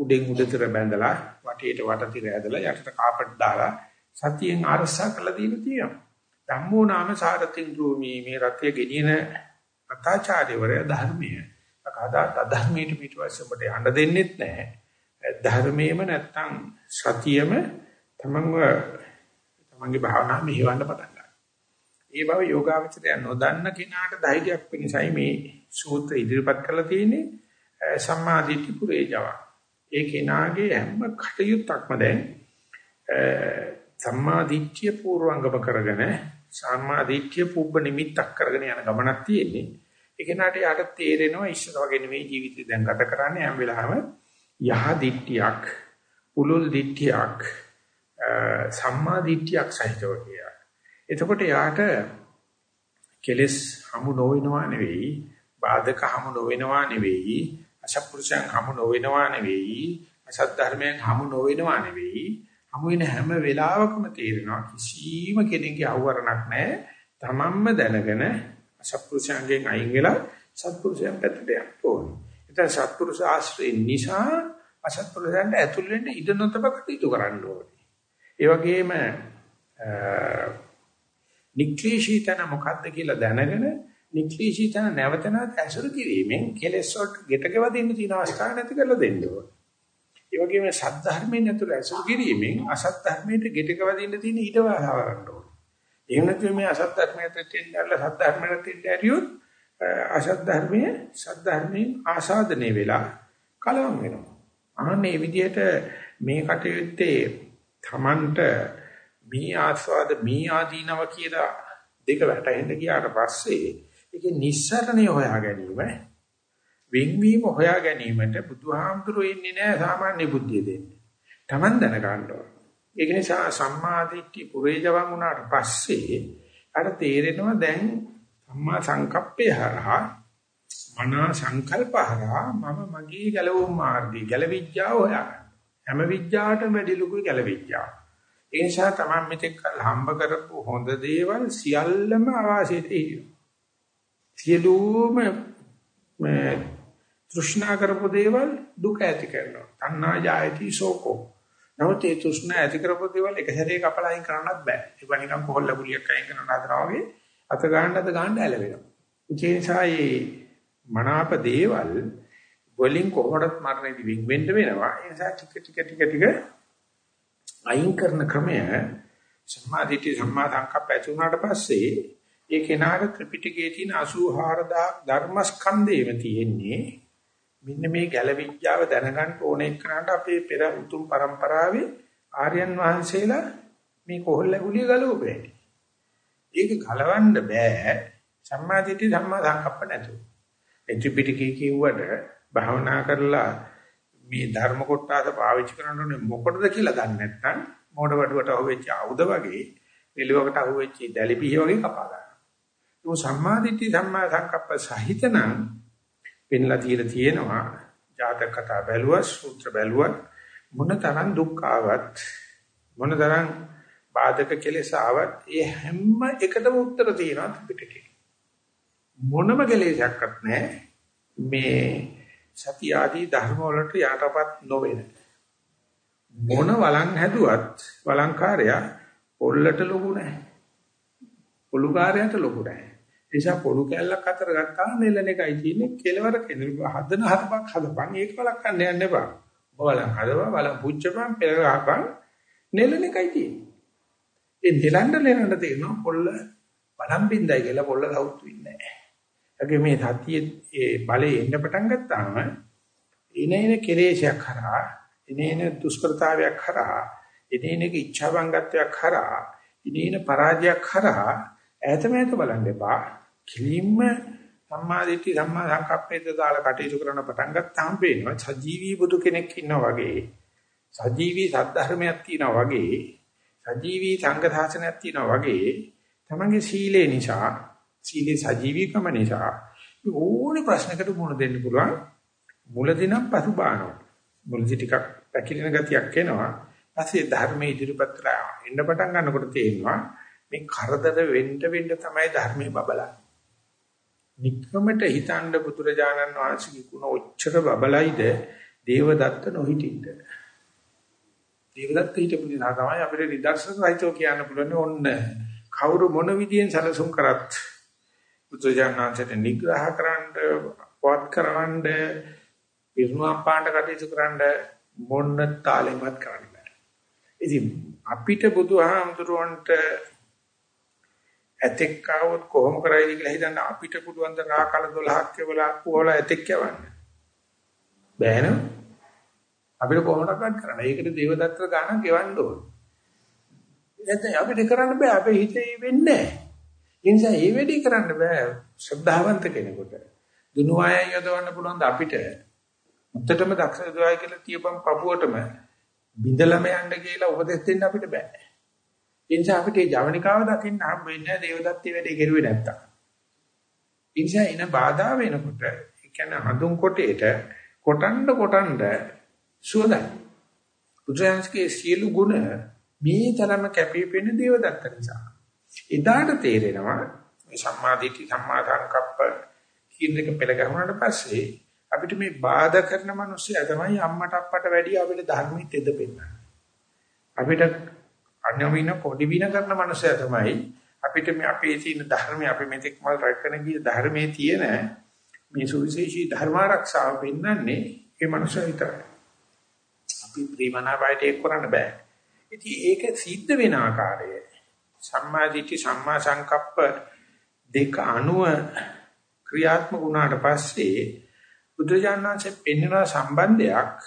උඩෙන් උඩතර බැඳලා වටේට වටතිර ඇදලා යටට කාපට් දාලා සතියෙන් අරසා කළා දීලා තියෙනවා ධම්මෝ නාම සාරතින් රූමි මේ රත්ය ගෙනියන අතාචාර්යවරය ධර්මයේ කවදා අධර්මයට පිටවස්ස ඔබට යන්න දෙන්නෙත් නැහැ. ධර්මයේම නැත්තම් සතියෙම තමන්ව තමන්ගේ භාවනාව මෙහෙවන්න පටන් ගන්නවා. ඒ බව යෝගාවචරය නොදන්න කෙනාට ධෛර්යයක් වෙනසයි මේ සූත්‍ර ඉදිරිපත් කරලා තියෙන්නේ සම්මාදිට්ඨි පුරේජව. ඒ කෙනාගේ හැම කටයුත්තක්ම දැන් සම්මාදිට්ඨිය පූර්වංගම කරගෙන සම්මාදිට්ඨිය පුබ්බ නිමිත්තක් කරගෙන යන ගමනක් තියෙන්නේ. ඒ කෙනාට යාට තේරෙනවා ඉස්සර වගේ නෙවෙයි ජීවිතය දැන් ගත කරන්නේ හැම වෙලාවෙම යහ දිට්ඨියක් පුලුල් දිට්ඨියක් සම්මා දිට්ඨියක් සහිතව කියලා. එතකොට යාට කෙලස් හමු නොවෙනවා නෙවෙයි බාධක හමු නොවෙනවා නෙවෙයි අසත්පුරුෂයන් හමු නොවෙනවා නෙවෙයි අසත් ධර්මයන් හමු නොවෙනවා නෙවෙයි හමු වෙන හැම වෙලාවකම තේරෙනවා කිසිම කෙනෙකුගේ අවවරණක් නැහැ තමන්ම දැනගෙන අසත්පුරුෂයන්ගෙන් අයින් වෙලා සත්පුරුෂයන් පැත්තට යන්න ඕනේ. ඒතර සත්පුරුෂ ආශ්‍රය නිසා අසත්පුරුෂයන්ට ඇතුල් වෙන්න ඉඩ නොතබ කටයුතු කරන්න ඕනේ. ඒ වගේම නික්ලේශීතන මොකද්ද කියලා දැනගෙන නික්ලේශීතන නැවත නැවත ඇසුරු කිරීමෙන් කෙලෙස් වලට ගෙටකව දෙන්න තියෙන අවස්ථාවක් නැති කරලා දෙන්න ඕනේ. ඒ වගේම සද්ධර්මයෙන් ඇතුළ ඇසුරු කිරීමෙන් අසත් ධර්මයට ගෙටකව දෙන්න තියෙන ඊට වහව ගන්න ඕනේ. එහෙම නැත්නම් මේ අසත් ධර්මයට දෙන්නilla සත් ධර්මයට දෙන්න ඇරියොත් අසත් ධර්මයේ සත් ධර්මයෙන් ආසාදනය වෙලා කලවම් වෙනවා. අනේ විදිහට මේ කටයුත්තේ Tamanට මේ ආස්වාද මේ ආදීනව කියලා දෙක වැටහෙන්න ගියාට පස්සේ ඒකේ නිස්සරණය හොයා ගැනීම වෙන්වීම හොයා ගැනීමට බුදුහාමුදුරුවෝ ඉන්නේ නැහැ සාමාන්‍ය බුද්ධිය දෙන්නේ. Taman දැන ගන්න ඕන. ඒක නිසා සම්මාදිට්ඨි පුරේජවන් වුණාට පස්සේ අර තේරෙනවා දැන් සම්මා සංකප්පේ හරහා මනා සංකල්පහරහා මම මගේ ගැලවුම් මාර්ගය ගැලවිඥාව හොයාගන්න. හැම විඥාටම වැඩි ලොකුයි ගැලවිඥාව. ඒ නිසා තමයි මෙතෙක් හම්බ කරපු හොඳ දේවල් සියල්ලම අවාසියට ඉහිනවා. සියලුම මේ තෘෂ්ණා කරපු දේවල් දුක ඇති කරනවා. තණ්හා ජායති සෝකෝ. නමුත් ඒ තෘෂ්ණා ඇති කරපු දේවල් එක සැරේ කපලා අයින් කරන්නත් බෑ. ඒක නිකන් කොහොල්ල ගුලියක් අයින් කරන හදනවා වගේ අත ගන්නත් ගන්න ඇලවෙනවා. ඒ නිසා මේ මනාප දේවල් වලින් කොහොමදත් මරණයදී වින් වෙන්න වෙනවා. ඒ නිසා ටික ටික ටික ටික අයින් කරන ක්‍රමය සම්මාදිට්ඨි සම්මා සංකප්ප ඇති වුණාට පස්සේ ඒ කෙනාට ත්‍රිපිටකයේ තියෙන 84000 ධර්මස්කන්ධේම තියෙන්නේ මෙන්න මේ ගැලවිඥාව දැනගන්න ඕන එක්කනට අපේ පෙර උතුම් પરම්පරාවේ ආර්යයන් වහන්සේලා මේ කොහොල්ල ගුලිය ගලවපේ. ඒක ගලවන්න බෑ සම්මාදිට්ඨි සම්මා සංකප්ප නැතුව. ඒ ත්‍රිපිටකයේ කියුවට භාවනා කරලා මේ ධර්ම කොටස පාවිච්චි කරන්න ඕනේ මොකටද කියලා දන්නේ නැත්නම් මෝඩ වඩුවට අහුවෙච්ච ආයුධ වගේ පිළිවෙකට අහුවෙච්ච දැලිපිහ වගේ කපා ගන්නවා. ඒ සම්මාදිට්ඨි සම්මා සංකප්ප සහිතනම් පෙන්ලා තියලා තියෙනවා. ජාතක කතා බැලුවා සූත්‍ර බැලුවා මොන තරම් දුක් ආවත් මොන තරම් බාධක කෙලෙස ආවත් ඒ හැම එකටම උත්තර තියෙනවා පිටකේ. මොනම කෙලෙසක්වත් නැහැ. මේ සති ආදී ධර්ම වලට යටපත් නොවෙන. මොන වළං හැදුවත් වළංකාරයා පොල්ලට ලොකු නැහැ. පොලුකාරයට ලොකු නැහැ. ඒ නිසා පොලු කැල්ලක් අතර ගත්තාම නෙලන එකයි තියෙන්නේ. කෙලවර කෙනෙක් හදන හරපක් හදපන්. ඒක වලක්වන්න යන්න එපා. බලන් හදවා බලන් පුච්චපන් පෙර ගහපන් නෙලන එකයි තියෙන්නේ. ඒ නෙලන්න නෙලන්න තේරෙනවා පොල්ල බලන් බින්දයි කියලා පොල්ල සවුත් වෙන්නේ නැහැ. ඒකේ මේ සතියේ ඒ බලේ එන්න පටන් ගත්තාම ඉනේන කෙලේශයක් කරා ඉනේන දුෂ්කරතාවයක් කරා ඉනේන ඉච්ඡාවංගත්වයක් කරා ඉනේන පරාජයක් කරා ඈතමෑත බලන්න එපා. කිලින්ම සම්මා දිට්ඨි සම්මා සංකප්පේත දාලා කටයුතු කරන පටන් ගත්තාම පේනවා සජීවී බුදු කෙනෙක් ඉන්නා වගේ සජීවී සද්ධර්මයක් තියෙනවා වගේ සජීවී සංඝ දාසනයක් තියෙනවා වගේ තමන්ගේ සීලේ නිසා සීලේ සජීවීකම නිසා ඕනේ ප්‍රශ්නකට මුහුණ දෙන්න පුළුවන්. මුලදී නම් පසුබානවා මුලදී ටිකක් පැකිලෙන ගතියක් එනවා. පස්සේ ධර්මයේ ඉදිරිපත් කරලා එන්න පටන් ගන්නකොට තේරෙනවා මේ කරදර වෙන්න වෙන්න තමයි ධර්මයේ බබලන්නේ නික්කමට හිතන්න පුදුරජානන් වහන්සේගේ ගුණ ඔච්චර බබලයිද දේවදත්ත නොහිටින්න දේවදත්ත හිටපු නිසා තමයි අපිට නිදර්ශන සහිතව කියන්න පුළුවන් ඔන්න කවුරු මොන විදියෙන් සැලසුම් කරත් බුදුජානනාංශයට නිග්‍රහ කරන්න, පවත් කරන්න, පිරුණම් පාණ්ඩ කටයුතු කරන්න මොන්න තාලෙමත් කරන්න බෑ. ඉතින් අපිට බුදුහාමුදුරුවන්ට ඇතෙක් ආවොත් කොහොම කරයිද කියලා හිතන්න අපිට පුළුවන් ද රාකල 12ක් කියලා කොහොලා ඇතෙක් යවන්න. බෑන අපිට කොහොමදක්වත් කරන්න. ඒකට දේවදත්තර ගානක් ගෙවන්න ඕන. නැත්නම් අපිට කරන්න බෑ. අපේ හිතේ වෙන්නේ නැහැ. ඒ නිසා මේ වැඩි කරන්න බෑ ශ්‍රද්ධාවන්ත කෙනෙකුට. දුනුවාය යොදවන්න පුළුවන් ද අපිට මුත්තටම දක්ෂ යොදවයි කියලා තියපම් පපුවටම බින්දලම යන්න කියලා උපදෙස් දෙන්න අපිට බෑ. ඒ නිසා අපිට ජවනිකාව දකින්න හම්බ වෙන්නේ දේවදත්තී වැඩේ කෙරුවේ නැත්තම්. ඒ නිසා එන බාධා වෙනකොට ඒ කියන්නේ හඳුන් කොටේට කොටන්න කොටන්න සුවඳයි. බුදුන්සේගේ සියලු ගුණ මේ තරම කැපී පෙනෙන දේවදත්ත නිසා. එදාට තේරෙනවා මේ සම්මා දිට්ඨි සම්මා සංකප්ප කියන එක පෙළ ගැහුණාට පස්සේ අපිට මේ බාධා කරන මිනිස්සයා තමයි අම්මට අප්පට වැඩිය අපිට ධර්මෙත් එද පෙන්නන්නේ. අපිට අන්‍යමින පොඩි වින කරන මිනිස්සයා තමයි අපිට මේ අපේ තියෙන ධර්මය අපි මෙතෙක් මල් රැකගෙන ගිය ධර්මයේ තියෙන මේ සුවිශේෂී ධර්ම ආරක්ෂාව පෙන්වන්නේ ඒ මනුස්සයා විතරයි. අපි ප්‍රේමනාපයට ඒක කරන්න බෑ. ඉතින් ඒක සිද්ධ වෙන ආකාරය සම්මා දිට්ඨි සම්මා සංකප්ප දෙක අනුව ක්‍රියාත්මක වුණාට පස්සේ බුදුජානනාංශයෙන් පෙන්වන සම්බන්ධයක්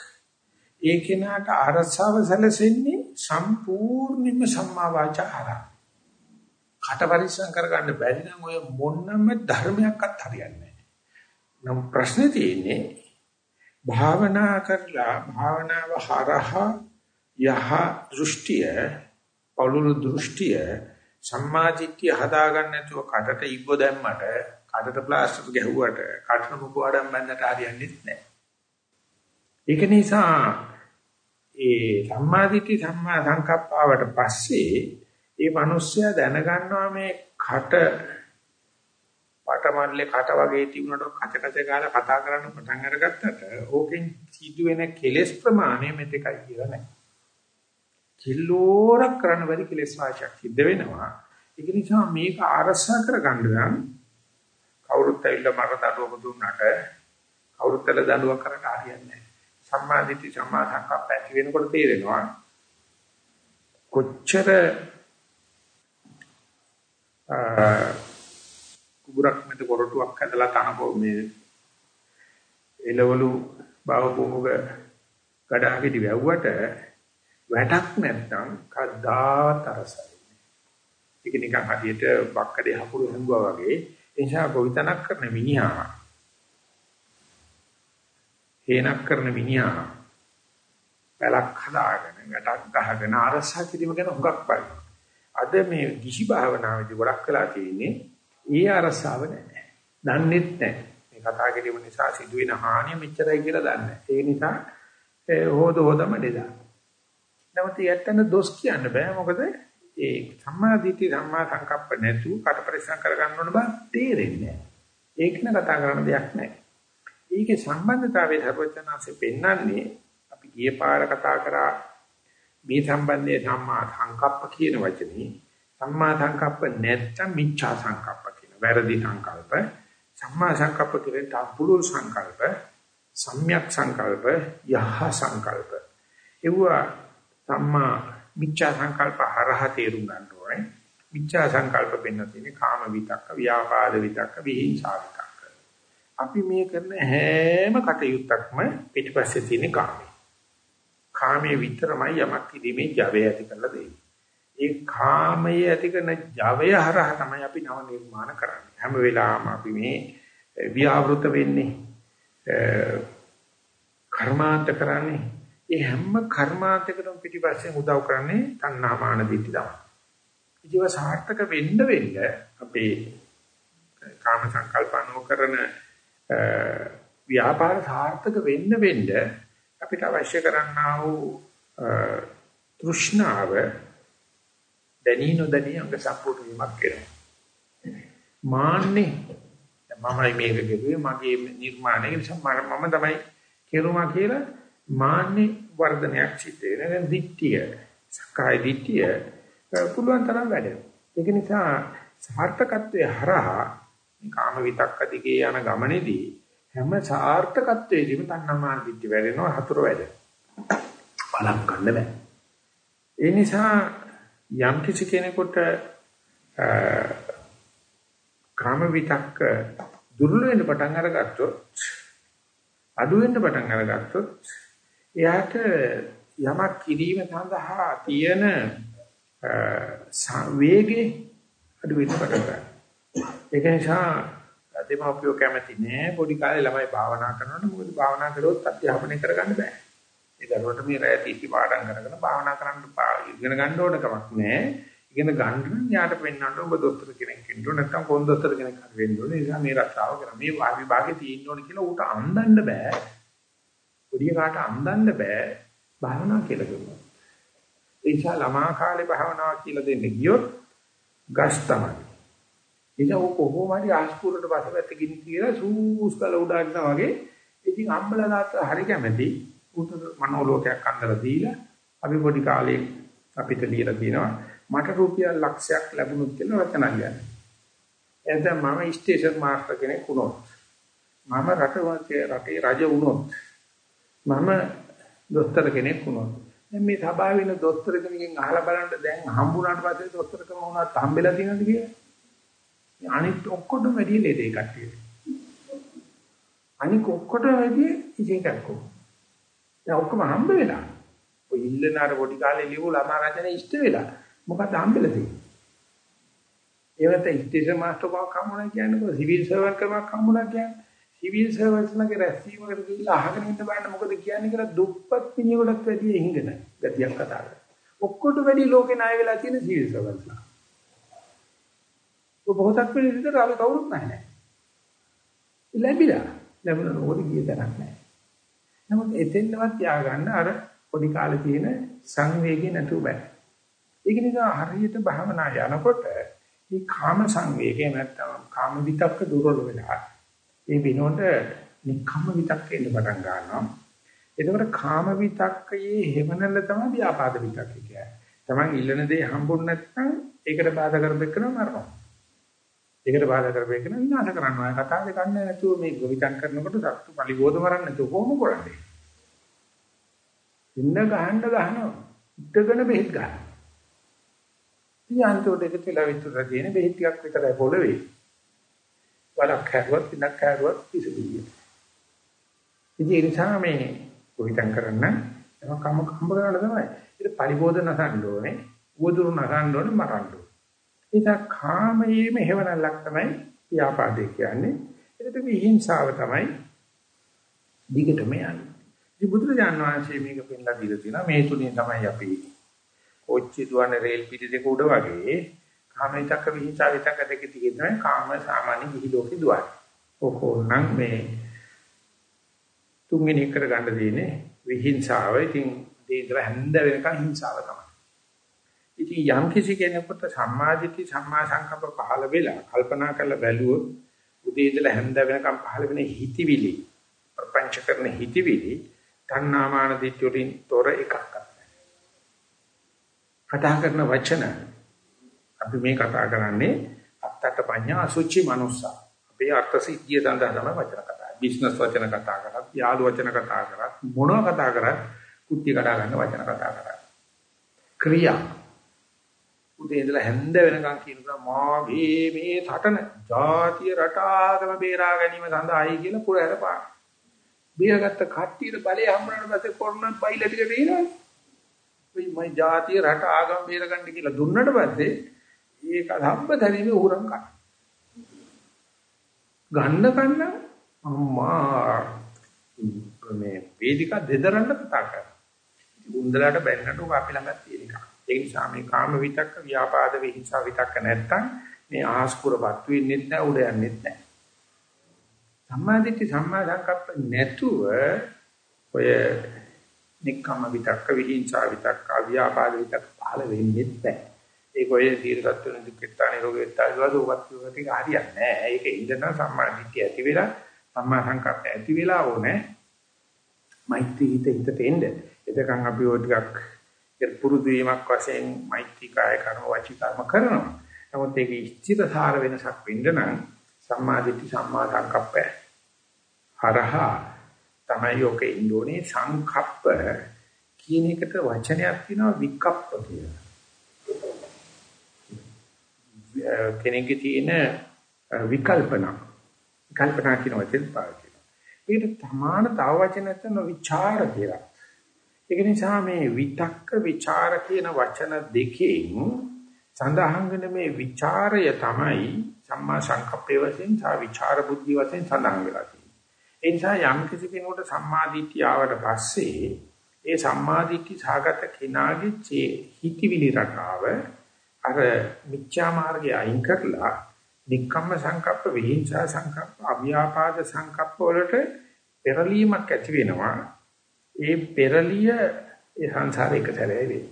ඒ කෙනාට අරසව සැලසෙන්නේ සම්පූර්ණයෙන්ම සම්මා වාචාහාර. කට පරිස්සම් කරගන්න බැරි නම් ඔය මොන්නම ධර්මයක්වත් හරියන්නේ නැහැ. නම් ප්‍රශ්නේ තියෙන්නේ භාවනා කරලා භාවනාව හරහා යහ දෘෂ්ටිය පළුණු දෘෂ්ටිය සම්මාදිට්ඨිය හදාගන්න නැතුව කටට ඉබ්බ දැම්මට කටට ප්ලාස්ටර් ගැහුවට කටට මුකුවඩම් බැඳලා හරියන්නේ නැහැ. ඒක නිසා ඒ සම්මාදිට්ඨි සම්මා සංකප්පාවට පස්සේ ඒ මිනිස්සයා දැනගන්නවා මේ කට පටමල්ලේ කට වගේ තිබුණට කච කච ගාලා කතා කරන්න පටන් අරගත්තට ඕකෙන් සිදුවෙන කෙලෙස් ප්‍රමාණය මෙතකයි කියලා නැහැ. කිල්ලෝරක් කරන්න බැරි කෙලෙස් වාචක් සිද්ධ වෙනවා. ඒක නිසා මේක අරසා කරගන්න නම් කවුරුත් ඇවිල්ලා මර දඬුවම දුන්නාට කවුරුත් ඇල දඬුවම් කරන්න හරියන්නේ නැහැ. සම්මාදිට්ඨි සම්මා සංකප්ප ඇති වෙනකොට තේරෙනවා කොච්චර කුබුරක් මැද කොරටුවක් හදලා තනකො මේ එළවලු බව පොමුග ගඩාගෙඩි වැව්වට වැටක් නැත්නම් කද්දාවත් අරසයි. ඒක නිකන් හදියට බක්කඩේ හකුරු හැංගුවා වගේ ඒ නිසා ගොවිතැනක් කරන මිනිහා හේනක් කරන මිනිහා පැලක් හදාගෙන වැටක් ගහගෙන අරසා කිරීම ගැන හුඟක් බලන. අද මේ ගිහි භාවනාවේදී ගොඩක් වෙලා තියෙන්නේ ඊ අරසාව නැහැ. දන්නේත් නැහැ. මේ කතා කිරීම නිසා සිදුවෙන හානිය මෙච්චරයි කියලා දන්නේ නැහැ. ඒ නිසා හොද හොදම දෙදා. නමුත් යැත්තන දොස් කියන්න බෑ මොකද ඒ සම්මා දිට්ඨි සම්මා සංකප්ප නැතුව කට පරිස්සම් කර ගන්න ඕන බෑ තේරෙන්නේ නැහැ. ඒක න කතා කරන දෙයක් නැහැ. ඒකේ සම්බන්ධතාවය ධර්මචනාංශේ පෙන්වන්නේ අපි ගිය පාර කතා කරා මේ සම්බන්ධයේ සම්මා සංකප්ප කියන වචනේ. සම්මා සංකප්ප නැත්තම් මිච්ඡා සංකප්ප කියන වැරදි සංකල්ප. සම්මා සංකප්ප කියන තාපුලුල් සංකල්ප සම්‍යක් සංකල්ප යහ සංකල්ප. ඒවා සම්මා මිච්ඡා සංකල්ප හරහා තේරුම් ගන්න ඕනේ. මිච්ඡා සංකල්ප වෙන්න තියෙන්නේ කාම විතක්ක ව්‍යාපාද විතක්ක විහිංසා විතක්ක. අපි මේ කරන හැම කටයුත්තක්ම පිටිපස්සේ තියෙන කාමය. කාමයේ විතරමයි යමක් කිරීමේ ජවය ඇති කරලා දෙන්නේ. ඒ කාමයේ ඇති කරන ජවය හරහා තමයි අපි නව නිර්මාණ කරන්නේ. හැම වෙලාවම අපි මේ ව්‍යාවෘත වෙන්නේ කර්මාන්ත කරන්නේ. ඒ හැම කර්මාන්තයකටම පිටිපස්සෙන් උදව් කරන්නේ තණ්හාමාන දිටි තමයි. ඉතිව සාර්ථක වෙන්න වෙන්න අපේ කාම සංකල්පano කරන ව්‍යාපාර සාර්ථක වෙන්න වෙන්න අපිට අවශ්‍ය කරන්නා වූ තෘෂ්ණාව දැනී නොදැනී අංග සම්පූර්ණ වීමක් වෙනවා. මාන්නේ මමයි මේක කෙරුවේ මගේ නිර්මාණය නිසා මම තමයි කෙරුවා කියලා මාන්නේ වර්ධනයක් සිද්ධ වෙනවා. දිට්ඨිය, සක්කාය දිට්ඨිය පුළුවන් තරම් වැඩෙනවා. ඒක නිසා සාර්ථකත්වයේ හරහා කාම විතක්ක දිගේ යන ගමනේදී හැම සාර්ථකත්වයේදීම තණ්හාමාන දිට්ඨිය වැඩෙනවා හතුර වැඩෙනවා. බලක් ගන්න බෑ. ඒ නිසා යම් කිසි කෙනෙකුට කාම විතක්ක දුර්වල වෙන්න පටන් අරගත්තොත් අඩු වෙන්න පටන් අරගත්තොත් එයාට යමක් කිරීම සඳහා තියෙන වේගේ අඩු වෙන්න පටන් ගන්නවා. ඒක නිසා දෙමාපියෝ කැමති නෑ පොඩි කාලේ ළමයි භාවනා කරනකොට මොකද භාවනා කරොත් අධ්‍යාපනය කරගන්න බෑ. ඒ දරුවට මේ රැය තීටි පාඩම් කරගෙන භාවනා කරන්න ඉගෙන ගන්න ඕන කමක් නෑ. ඉගෙන ගන්න යාට පෙන්වන්න ඔබ දොස්තර කෙනෙක් වෙන්න ඕන නැත්නම් කොන් දොස්තර කෙනෙක් හරි වෙන්න ඕනේ. ඒ නිසා මේ රස්සාව කරා. මේ විභාගේ තියෙන්න ඕන කියලා ඌට අන්දන්න බෑ. පොඩි කාට අන්දන්න බෑ භාවනා කියලා කියනවා. ඒ නිසා ළමා කාලේ භාවනාව කියලා දෙන්න ගියොත් ගස් තමයි. ඉතින් ඔක කොහොම හරි ආස්පුරට පස්සපැත්ත ගිනි කියලා සූස් කළ උඩාගෙන වගේ ඉතින් අම්බලා තාත්තා හරි කැමැති උට මනෝලෝකයක් අන්දර දීලා අපි පොඩි කාලේ අපිට ලියලා තියෙනවා මට රුපියල් ලක්ෂයක් ලැබුණොත් කියලා වචන කියන්නේ. එතන මම ස්ටේෂන් මාස්ටර් කෙනෙක් වුණොත් මම රටවතේ රටේ රජ වුණොත් මම දොස්තර කෙනෙක් වුණොත් දැන් මේ සභාවේ ඉන්න දොස්තර කෙනකින් අහලා බලන්න දැන් හම්බුනාට පස්සේ දොස්තරකම වුණාත් හම්බෙලා තියෙනවද කියලා. අනිත් ඔක්කොටම වැඩි ලේදේ කට්ටිය. අනික ඔක්කොටම වැඩි ඉතින් කක්කෝ. දැන් ඔක්කොම හම්බ වෙලා. ඔය ඉල්ලන අර පොඩි කාලේ ලියු ළමා රචන ඉෂ්ට වෙලා. මොකද හම්බෙලා තියෙන්නේ? ඒවට ස්ටේෂන් මාස්ටර් කමක් හම්බුණා කියන්නේ කොහොමද? සිවිල් සර්වන් කමක් හම්බුණා කියන්නේ. සිවිල් සර්වන්ස්ලගේ රැස්වීමකට ගිහිල්ලා අහගෙන ඉන්න බලන්න මොකද කියන්නේ කියලා දුප්පත් මිනිහෙකුටත් වැඩිය හිඟන ගතියක් කතා කරා. ඔක්කොට වැඩි ලෝකේ ණය වෙලා තියෙන සිවිල් සර්වන්ස්ලා. ඔය පොහොසත් වෙන විදිහට අපි කවුරුත් නැහැ. ලැබිලා ලැබුණා මොකද ගිය තරක් නැහැ. නමුත් එතෙන්වත් තියාගන්න අර පොඩි කාලේ තියෙන සංවේගය නැතුව බෑ. ඒක නිසා හරියට භාවනා යනකොට මේ කාම සංවේගය නැත්තම් කාම විතක්ක දුර්වල වෙලා ඒ විනෝඩ නික්කම විතක්කෙන්න පටන් ගන්නවා. එතකොට කාම විතක්කයේ හේමනල්ල තමයි ව්‍යාපාද විතක්ක කියන්නේ. Taman ඉල්ලන දේ හම්බුනේ නැත්නම් ඒකට බාධා කරපෙන්නම මරනවා. ඒකට බාධා කරපෙන්න විනාශ කරනවා. කතා දෙක ගන්න නැතුව මේ ගොවිතැන් කරනකොට සත්තු පරිබෝධ මරන්න නැතුව කොහොම කරන්නේ? ඉන්න ගහන්න ගහනවා. ඉතගෙන බෙහෙත් ගන්නවා. ඉතින් අන්තිමට ඒක තියලා විතර තියෙන බෙහෙත් ටිකක් විතරයි පොළවේ. වලක් හැරුවත් ඉන්නක් හැරුවත් පිසුදිය. ඉතින් ඒ නිසා මේ කොහිතම් කරන්න එම කම කම්බ කරන්න තමයි. ඒක පරිබෝධ නසන්න ඕනේ. උවදුරු නසන්න ඕනේ මරන්න ඕනේ. ඒක කාමයේම හේවණල්ලක් තමයි ව්‍යාපාදේ කියන්නේ. ඒකට විහිංසාව තමයි දිගටම යන්නේ. ඉතින් බුදුරජාන් වහන්සේ මේක පෙන්ලා දීලා තියෙනවා මේ තුනේ තමයි අපි කොච්චි දුවන රේල් පිටි දෙක උඩ වගේ කාමිතක විහිංසාවිතක දෙක තියෙන තමයි කාම සාමාන්‍ය ගිහි ලෝකේ දුවන්නේ. ඔකෝනම් මේ තුන්වෙනි එකට ගන්න දෙන්නේ විහිංසාව. ඉතින් දේ ඉඳලා හැන්ද වෙනකන් හිංසාව තමයි. ඉතින් යම් කිසි කෙනෙකුට සම්මාදිට්ඨි සම්මා සංකප්ප පහළ වෙලා කල්පනා කරලා බැලුවොත් උදේ ඉඳලා හැන්ද වෙනකන් පහළ වෙන හිතවිලි ප්‍රපංච කරන හිතවිලි තණ්හාමාන දිට්ඨි වලින් තොර එකක් කතා කරන වචන අපි මේ කතා කරන්නේ අත්තට පඤ්ඤා අසුචි මනුස්සා අපේ අර්ථ සිද්ධිය සඳහා තමයි වචන කතා. බිස්නස් වචන කතා කරත්, යාළු වචන කතා කරත්, මොනවා කතා කරත් කුට්ටි කඩා ගන්න වචන කතා කරා. ක්‍රියා උදේ ඉඳලා හැන්ද වෙනකන් කියනවා මාගේ මේ සටන ජාතිය රටාගම බේරා ගැනීම සඳහායි කියලා පුරහැර පාන. බේරගත්ත කට්ටියට බලය හම්බුනාට පස්සේ කොරණ බයිලා ටික දෙනවනේ. මේ මයි ජාතිය රට ආගම බේරගන්න කියලා දුන්නට පස්සේ ඒක සම්පතරීමේ උහුරම් ගන්න. ගන්න කන්න අම්මා මේ වේදිකා දෙදරන්න කතා කරා. උන්දලට බැන්නට උග අපි ළඟ තියෙන එක. ඒ නිසා මේ කාම විතක්ක ව්‍යාපාද විහිංසා විතක්ක නැත්තම් මේ ආස්කුරපත් වෙන්නේ නැහැ උඩ යන්නේ නැහැ. සම්මාදිට්ඨි සම්මා සංකප්ප නැතුව ඔය නික්කම විතක්ක විහිංසා විතක්ක අව්‍යාපාද විතක්ක පහළ වෙන්නේ නැහැ. ඒක ඔය දීර්ඝත්වන දුක්ඛතා නිරෝගීතා විවාදෝපත් ටික හරියන්නේ නැහැ. ඒක ඉඳන සම්මා දිට්ඨිය ඇති වෙලා සම්මා සංකප්ප ඇති වෙලා ඕනේ. මෛත්‍රී හිත හිතට එන්න. එතකන් අපි ඔය ටිකක් පුරුදු වීමක් වශයෙන් මෛත්‍රී කාය කර්ම වචී කර්ම කරනවා. නමුත් ඒක ඉච්ඡිත සාර වෙනසක් වෙන්න නම් සම්මා දිට්ඨි සම්මා සංකප්ප හරහා තමයි ඔකේ ඉන්නෝනේ සංකප්ප කියන එකට වචනයක් තියෙනවා විකප්ප කියලා. කෙනෙක්ගේ තියෙන විකල්පනා විකල්පනා කියන වචනේ පාවිච්චි කරනවා. ඒකට සමාන තව වචනයක් තමයි විචාර කියලා. ඒක නිසා මේ විතක්ක ਵਿਚාර කියන වචන දෙකෙන් සඳහන් වෙන මේ ਵਿਚාරය තමයි සම්මා සංකප්පේ වශයෙන් සා විචාර බුද්ධි වශයෙන් සඳහන් වෙලා තියෙන්නේ. ඒ නිසා යම් කිසි කෙනෙකුට සම්මා දිට්ඨිය ආවට පස්සේ ඒ සම්මා දිට්ඨි සාගත කෙනාගේ හිතවිලි රටාව අර මිච්ඡා මාර්ගය අයින් කරලා නික්කම්ම සංකප්ප විහිංසා සංකප්ප අව්‍යාපාද සංකප්ප වලට පෙරලීමක් ඇති වෙනවා ඒ පෙරලිය ඒ සංසාරයක සැරේ වෙයි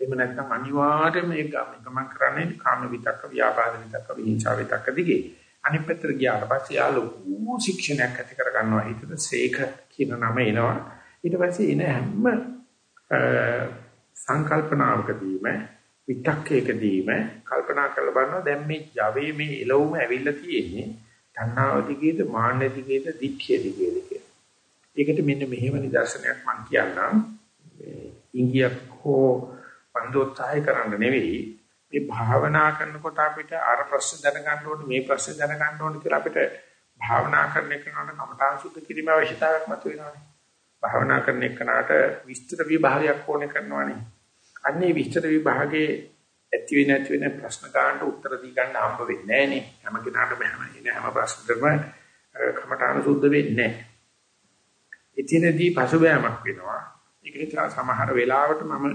එහෙම නැත්නම් අනිවාර්යයෙන්ම මේ ගමන් කරන්නේ කාම විතක්ක ව්‍යාපාද විතක්ක විහිංසා විතක්ක දිගේ. අනිත් පැත්තට ගියාට පස්සේ යා ලොකු ශික්ෂණයක් ඇති කර ගන්නවා හිතට සේක කියන නම එනවා. ඊට පස්සේ එන හැම සංකල්පනාවකදීම විතක්කයකදීම කල්පනා කරලා බලනවා. දැන් මේ Java මේ එළවුම ඇවිල්ලා තියෙන්නේ තණ්හාව දිගේද මාන්න දිගේද දික්ඛිය දිගේද කියලා. ඒකට මෙන්න මෙහෙම නිදර්ශනයක් මම කියන්නම්. ඉංගියක් හෝ පන්දෝත්සාහය කරන්න නෙවෙයි මේ භාවනා කරනකොට අපිට අර ප්‍රශ්න දැනගන්න ඕනේ මේ ප්‍රශ්න දැනගන්න ඕනේ කියලා අපිට භාවනා කරන එකනට කමඨාන් සුද්ධ කිරීම අවශ්‍යතාවයක් මතුවෙනවානේ. භාවනා කරන එකනට විස්තර විභාගයක් ඕනේ කරනවානේ. අන්නේ විස්තර විභාගයේ ඇති වෙන ඇති වෙන ප්‍රශ්න ගන්නට උත්තර දී ගන්න හම්බ වෙන්නේ නැහනේ. හැම කෙනාටම හැම ඉන හැම ප්‍රශ්නකටම කමඨාන් සුද්ධ වෙන්නේ නැහැ. එතිනදී පසුබෑමක් වෙනවා. ඒක නිසා සමහර වෙලාවට මම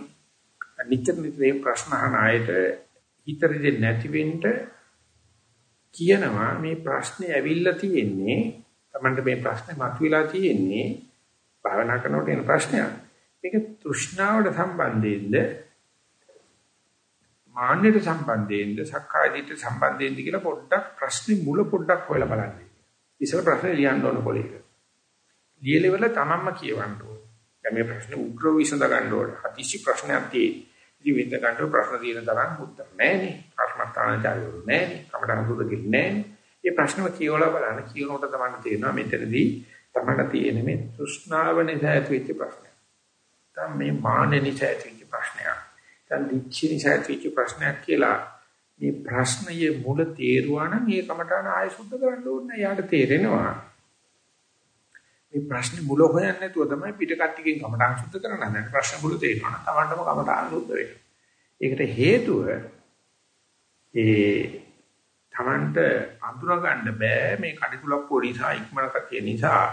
නිතර නිතර මේ ප්‍රශ්න අහන අයට හිතරෙදි නැති වෙන්න කියනවා මේ ප්‍රශ්නේ ඇවිල්ලා තියෙන්නේ Tamante මේ ප්‍රශ්නේ මතුවලා තියෙන්නේ භාවනා කරනකොට එන ප්‍රශ්නයක්. මේක තෘෂ්ණාවට සම්බන්ධයෙන්ද මාන්නයට සම්බන්ධයෙන්ද සක්කාය දිට්ඨි සම්බන්ධයෙන්ද කියලා පොඩ්ඩක් ප්‍රශ්නේ මුල පොඩ්ඩක් හොයලා බලන්න. ඉතින් ප්‍රශ්නේ ලියන්න ඕන පොලේක. ලියලෙවල තමන්ම කියවන්න ඕන. දැන් මේ ප්‍රශ්නේ උග්‍රව විසඳ ගන්න ඕන. අතිශි ප්‍රශ්නයක් තියෙන්නේ. ජීවිත ගන්න ප්‍රශ්න තියෙන තරම් උත්තර නැහැනේ. ප්‍රශ්නස්ථානචාරයෝ නැහැනේ. කමඩන දුද කිව්න්නේ නැහැනේ. මේ ප්‍රශ්නම කියවලා බලන්න කියනකොට තමයි තේරෙනවා මෙතනදී තමයි තියෙන මේ තෘෂ්ණාව නිසා ඇතිවෙච්ච ප්‍රශ්නය. තම මේ මාන නිසා ඇතිවෙච්ච ප්‍රශ්නයක්. දැන් දිච්චි නිසා ඇතිවෙච්ච ප්‍රශ්නයක් කියලා මේ ප්‍රශ්නයේ මුල තේරුවා නම් ඒ කමටහන ආයෙ සුද්ධ කරන්න ඕනේ යාට තේරෙනවා මේ ප්‍රශ්නේ මුල හොයන්නේ නැතුව තමයි පිට කට්ටියකින් කමටහන් සුද්ධ කරන්න හදන්නේ ප්‍රශ්න මුල තේරෙනවා නම් Tamanටම කමටහන් සුද්ධ වෙනවා ඒකට හේතුව ඒ Tamanට අඳුර ගන්න බෑ මේ කඩිකුලක් පොරිසා ඉක්මනට කියන නිසා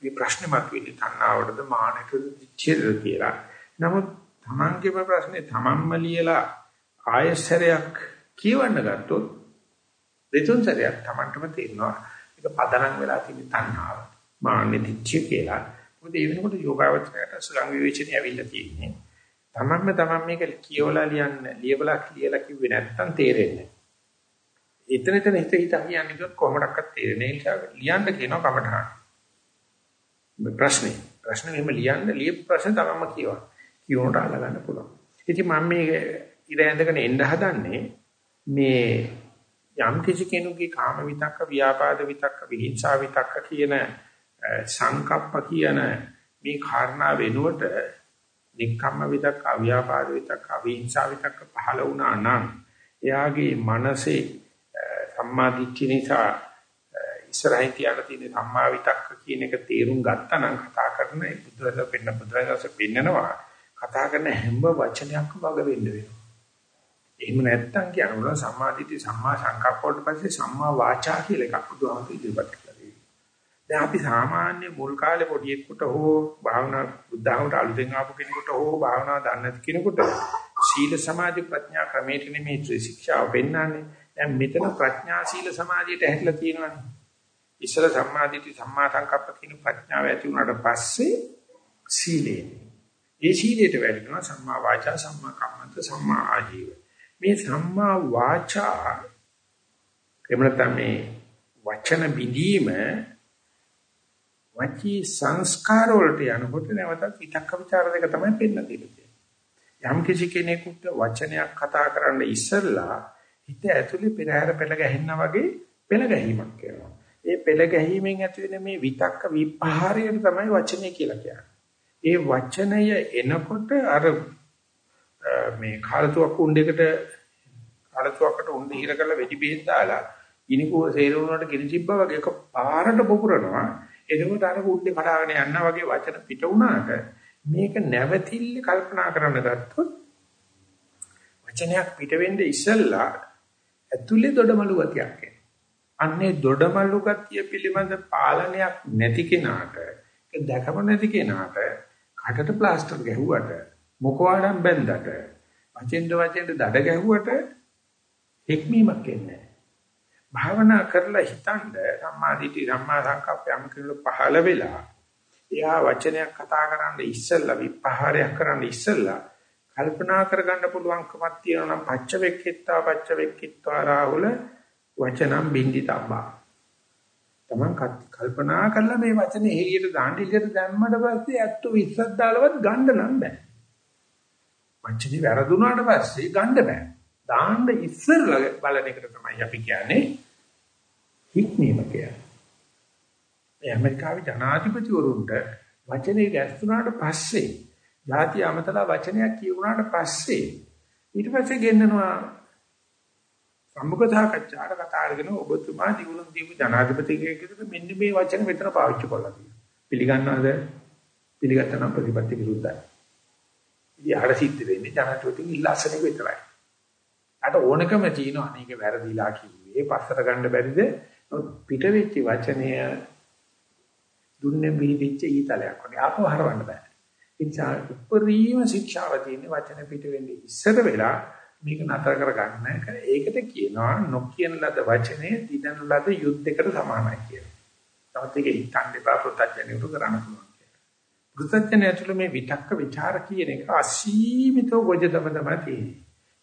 මේ ප්‍රශ්නේ මතුවෙන්නේ තණ්හාවටද මානකද දිච්චේද කියලා. නමුත් Tamanගේම ප්‍රශ්නේ Tamanම ලියලා ආයසරයක් කියවන්න ගත්තොත් දෙතුන් සැරයක් Tamanටම තේරෙනවා ඒක පදනම් වෙලා තියෙන තණ්හාව. මාන්නේ දිච්චේ කියලා. මොකද ඒ වෙනකොට යෝගාවචරයට සුලං විවේචනය ඇවිල්ලා තියෙන්නේ. Tamanම Taman මේක කියවලා ලියන්න, ලියවලා කියලා කිව්වේ නැත්තම් තේරෙන්නේ නැහැ. එතන එතන හිත හිත කියන්නේ කිව්වොත් කොහොමඩක්වත් තේරෙන්නේ නැහැ. ලියන්න කියනවා කමටහන්. ප්‍රශ්නේ ප්‍රශ්න මෙහෙම ලියන්න ලියපු ප්‍රශ්න තමම කියවන්න. කියවනට අල්ලගන්න පුළුවන්. ඉතින් මම මේ ඉර ඇඳගෙන එන්න හදන්නේ මේ යම් කිසි කෙනෙකුගේ කාම විතක්ක, ව්‍යාපාද විතක්ක, විහිංසා විතක්ක කියන සංකප්ප කියන මේ කාරණා වෙනුවට නික්කම්ම විතක්ක, අව්‍යාපාද විතක්ක, විහිංසා විතක්ක පහළ වුණා නම් එයාගේ මනසේ සම්මාදිට්ඨිය නිසා ඉස්සරහින් තියලා තියෙන සම්මා විතක්ක කියන එක තේරුම් ගත්තා නම් කතා කරන බුදුරජාණන් පෙන්න බුදුරජාණන්සේ පෙන්නනවා කතා කරන හැම වචනයක්ම වග වෙන්න වෙනවා. එහෙම නැත්තම් කියනවා සම්මාදිට්ඨි සම්මා සංකප්ප වලට පස්සේ සම්මා වාචා කියලා එකක් බුදුහාමුදුරු ඉදිරිපත් කළා. දැන් අපි සාමාන්‍ය මුල් කාලේ පොඩි එක්කට හෝ භාවනා බුද්ධහමට අලුතෙන් ආපු කෙනෙකුට හෝ භාවනා දන්නේ නැති කෙනෙකුට සීල සමාධි ප්‍රඥා ක්‍රමයට නෙමේ ත්‍රිශික්ෂාව පෙන්වන්නේ. දැන් මෙතන ප්‍රඥා සීල සමාධියට ඇහැట్లా තියෙනවානේ. ඉස්සර සම්මාදිටි සම්මා සංකප්ප කියන ප්‍රඥාව ඇති වුණාට පස්සේ සීලේ. ඒ සීලයට වැඩිනවා සම්මා වාචා සම්මා කම්මන්ත සම්මා ආජීව. මේ සම්මා වාචා එහෙම නැත්නම් මේ වචන බිඳීම වචී සංස්කාර වලට යනකොට නැවතත් විතක්ක ਵਿਚාර දෙක තමයි පෙන්න දෙන්නේ. යම් කිසි කෙනෙකුට වචනයක් කතා කරන්න ඉස්සෙල්ලා හිත ඇතුලේ පෙරහැර පෙළ ගැහෙනා වගේ පෙළ ගැහිමක් කරනවා. ඒ පෙළ ගැහිමෙන් ඇති වෙන මේ විතක්ක විපහාරයට තමයි වචනේ කියලා කියන්නේ. ඒ වචනය එනකොට අර මේ කාලතුවක් උණ්ඩයකට කාලතුවකට උණ්ඩ හිර කරලා වෙඩි බෙහෙත් දාලා ගිනිකුව සේරුණාට ගිනි තිබ්බා වගේ එක පාරට පොපුරනවා. එතකොට අර උණ්ඩේ කඩාගෙන යනවා වගේ වචන පිට වුණාට මේක නැවතිල්ල කල්පනා කරන්න ගත්තොත් වචනයක් පිට වෙන්නේ ඉස්සෙල්ලා ඇතුලේ දොඩමලු ගතියක් එනවා. අන්නේ දොඩමලු ගතිය පිළිබඳ පාලනයක් නැති කෙනාට ඒක දැකම නැති කෙනාට කටට ප්ලාස්ටර් ගැහුවට මොකවාඩම් බැන්දට වචෙන්ද වචෙන්ද දඩ ගැහුවට හික්මීමක් එන්නේ භාවනා කරලා හිතනද සම්මාදිටි සම්මා සංකප්ප යම් කෙනෙකු පහළ වෙලා එයා වචනයක් කතා කරන්න ඉස්සෙල්ලා විපහාරයක් කරන්න ඉස්සෙල්ලා කල්පනා කරගන්න පුළුවන්කමක් තියෙනවා නම් පච්ච වෙක්කිත්වා පච්ච වෙක්කිත්වා රාහුල වචනම් බින්දිතබ්බා. Taman කල්පනා කරලා මේ වචනේ එළියට දාන්න ඉලියට දැම්මට පස්සේ ඇත්ත 20ක් දාලවත් ගන්න නම් බෑ. වචනේ වැරදුනාට පස්සේ ගන්න බෑ. දාන්න ඉස්සරලා බලන එකට තමයි අපි කියන්නේ හික්මීම කියන්නේ. මේ ඇමරිකාවේ ජනාධිපතිවරුන්ට වචනේ ගැස්තුනාට පස්සේ, ಜಾති අමතලා වචනයක් කියුණාට පස්සේ ඊට පස්සේ ගෙන්නනවා සම්මුඛ සාකච්ඡාට කතා කරගෙන ඔබතුමා දිනුම් දීපු ජනාධිපතිගෙකුට මෙන්න මේ වචන මෙතන පාවිච්චි කරලා තියෙනවා. පිළිගන්නවද? පිළිගත්තා ප්‍රතිපත්ති විරුද්ධයි. ඉතින් ආර සිද්ධ වෙන්නේ ජනාධිපතිගෙන් ඉල්ලාසනෙක විතරයි. අට ඕනකම තියෙනවා අනේක වැරදිලා කිව්වේ පස්සට ගන්න බැරිද? පිට වෙච්ච වචනය දුන්නේ බිහිවිච්ච ඊතලයක් වගේ ආපහු හරවන්න බෑ. ඒ නිසා උපරිම ශික්ෂාව තියෙන වචන පිට වෙන්නේ ඉස්සර වෙලා මේක නතර කරගන්න. ඒකට කියනවා නොකියන ලද වචනේ දිනන ලද යුද්ධයකට සමානයි කියලා. තවත් ඒක හිතන්න එපා පුතඥයුට කරන්න පුළුවන් කියලා. පුතඥය ඇතුළේ මේ විතක්ක ਵਿਚාර කියන එක අසීමිතව ගොජදම තමයි තියෙන්නේ.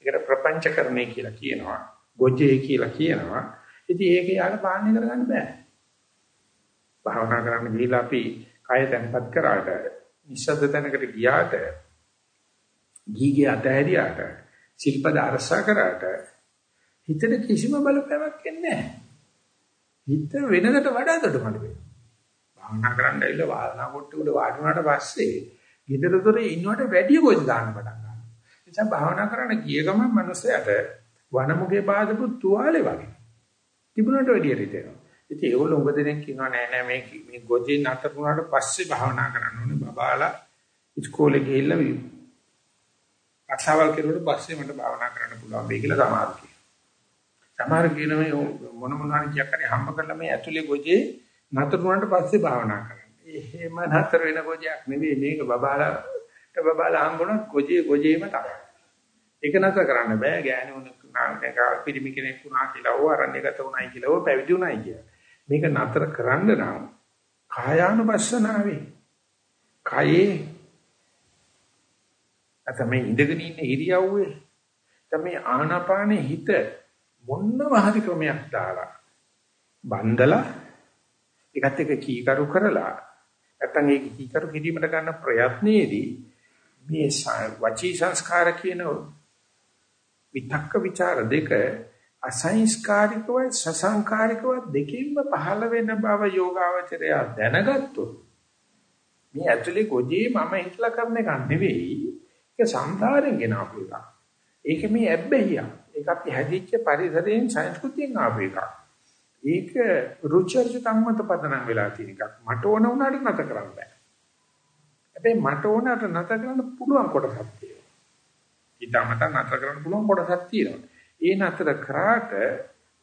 ඒකට ප්‍රපංචකරණය කියලා කියනවා. ගොජේ කියලා කියනවා. ඉතින් ඒක යාට පාලනය කරගන්න බෑ. භාවනා කරන්න ගිහිලා අපි කය තැන්පත් කරාට නිශ්ශබ්ද තැනකට ගියාට ගීගේ අතහැරියාට සිල්පද අරසා කරාට හිතට කිසිම බලපෑමක් එන්නේ නැහැ. හිත වෙනකට වඩා දොඩමඩ වෙනවා. භාවනා කරන්න ඇවිල්ලා වාරණා කොට උඩ වාඩි වුණාට පස්සේ ගෙදර දොරේ ඉන්නවට වැඩිය කොහෙද දාන්න පටන් ගන්නවා. නිසා භාවනා කරන්න ගිය ගමන් මිනිස්සයාට වනමුගේ බාදපු තුවාලේ වගේ. තිබුණට වැඩිය රිදෙනවා. ඉතින් ඒගොල්ලෝ උඟ දෙනෙක් කියනවා නෑ නෑ මේ මේ ගොජේ නතර වුණාට පස්සේ භාවනා කරන්න ඕනේ. බබාලා ඉස්කෝලේ ගිහිල්ලා අක්ෂාවල් කෙරුවට පස්සේ මට භාවනා කරන්න පුළුවන් වෙයි කියලා සමහර කියනවා. සමහර කියන මේ මොන මොන හරි කියක් හරි හම්බ කරලා මේ ඇතුලේ ගොජේ නතර වුණාට පස්සේ භාවනා කරන්න. එහෙම නතර වෙන ගොජයක් නෙවෙයි මේක බබාලාට බබාලා හම්බුනොත් ගොජේ ගොජේම තමයි. ඒක නතර කරන්න බෑ ගෑණුණු නාමක පිරිමි කෙනෙක් වුණා කියලා ඕ අරණ්‍යගත වුණයි කියලා ඕ පැවිදි වුණයි කියලා. මේක නතර කරන්න නම් කායානුපස්සනාවේ කයේ අතමේ ඉඳගෙන ඉන්න ඉරියව්වේ තමයි ආනාපානේ හිත මොන්නම හරි ක්‍රමයක් දාලා බන්දලා ඒකත් එක්ක කීකරු කරලා නැත්නම් ඒ කීකරු කිරීමට ගන්න ප්‍රයත්නයේදී මේ වචී සංස්කාර කියන විතක්ක ਵਿਚාර දෙක අසංස්කාරිකව සසංකාරිකව දෙකින්ම පහළ වෙන බව යෝගාවචරය දැනගත්තොත් මේ ඇතුලේ ගොජේ මම හිතලා කරන එක නෙවෙයි ඒක සංසාරයෙන් ගෙන ආපු එකක්. ඒක මේ ඇබ්බැහිය. ඒක අපි හැදිච්ච පරිසරයෙන් සංස්කෘතියෙන් ආපු එකක්. ඒක රුචර්ජ කම්මත පදනම් වෙලා තියෙන එකක්. මට ඕන වුණාට නැත කරන්න බෑ. හැබැයි මට ඕනට නැත කරන්න පුළුවන් කොටසක් තියෙනවා. ඊටමත නැතර කරන්න පුළුවන් කොටසක් තියෙනවා. ඒ නැතර කරාට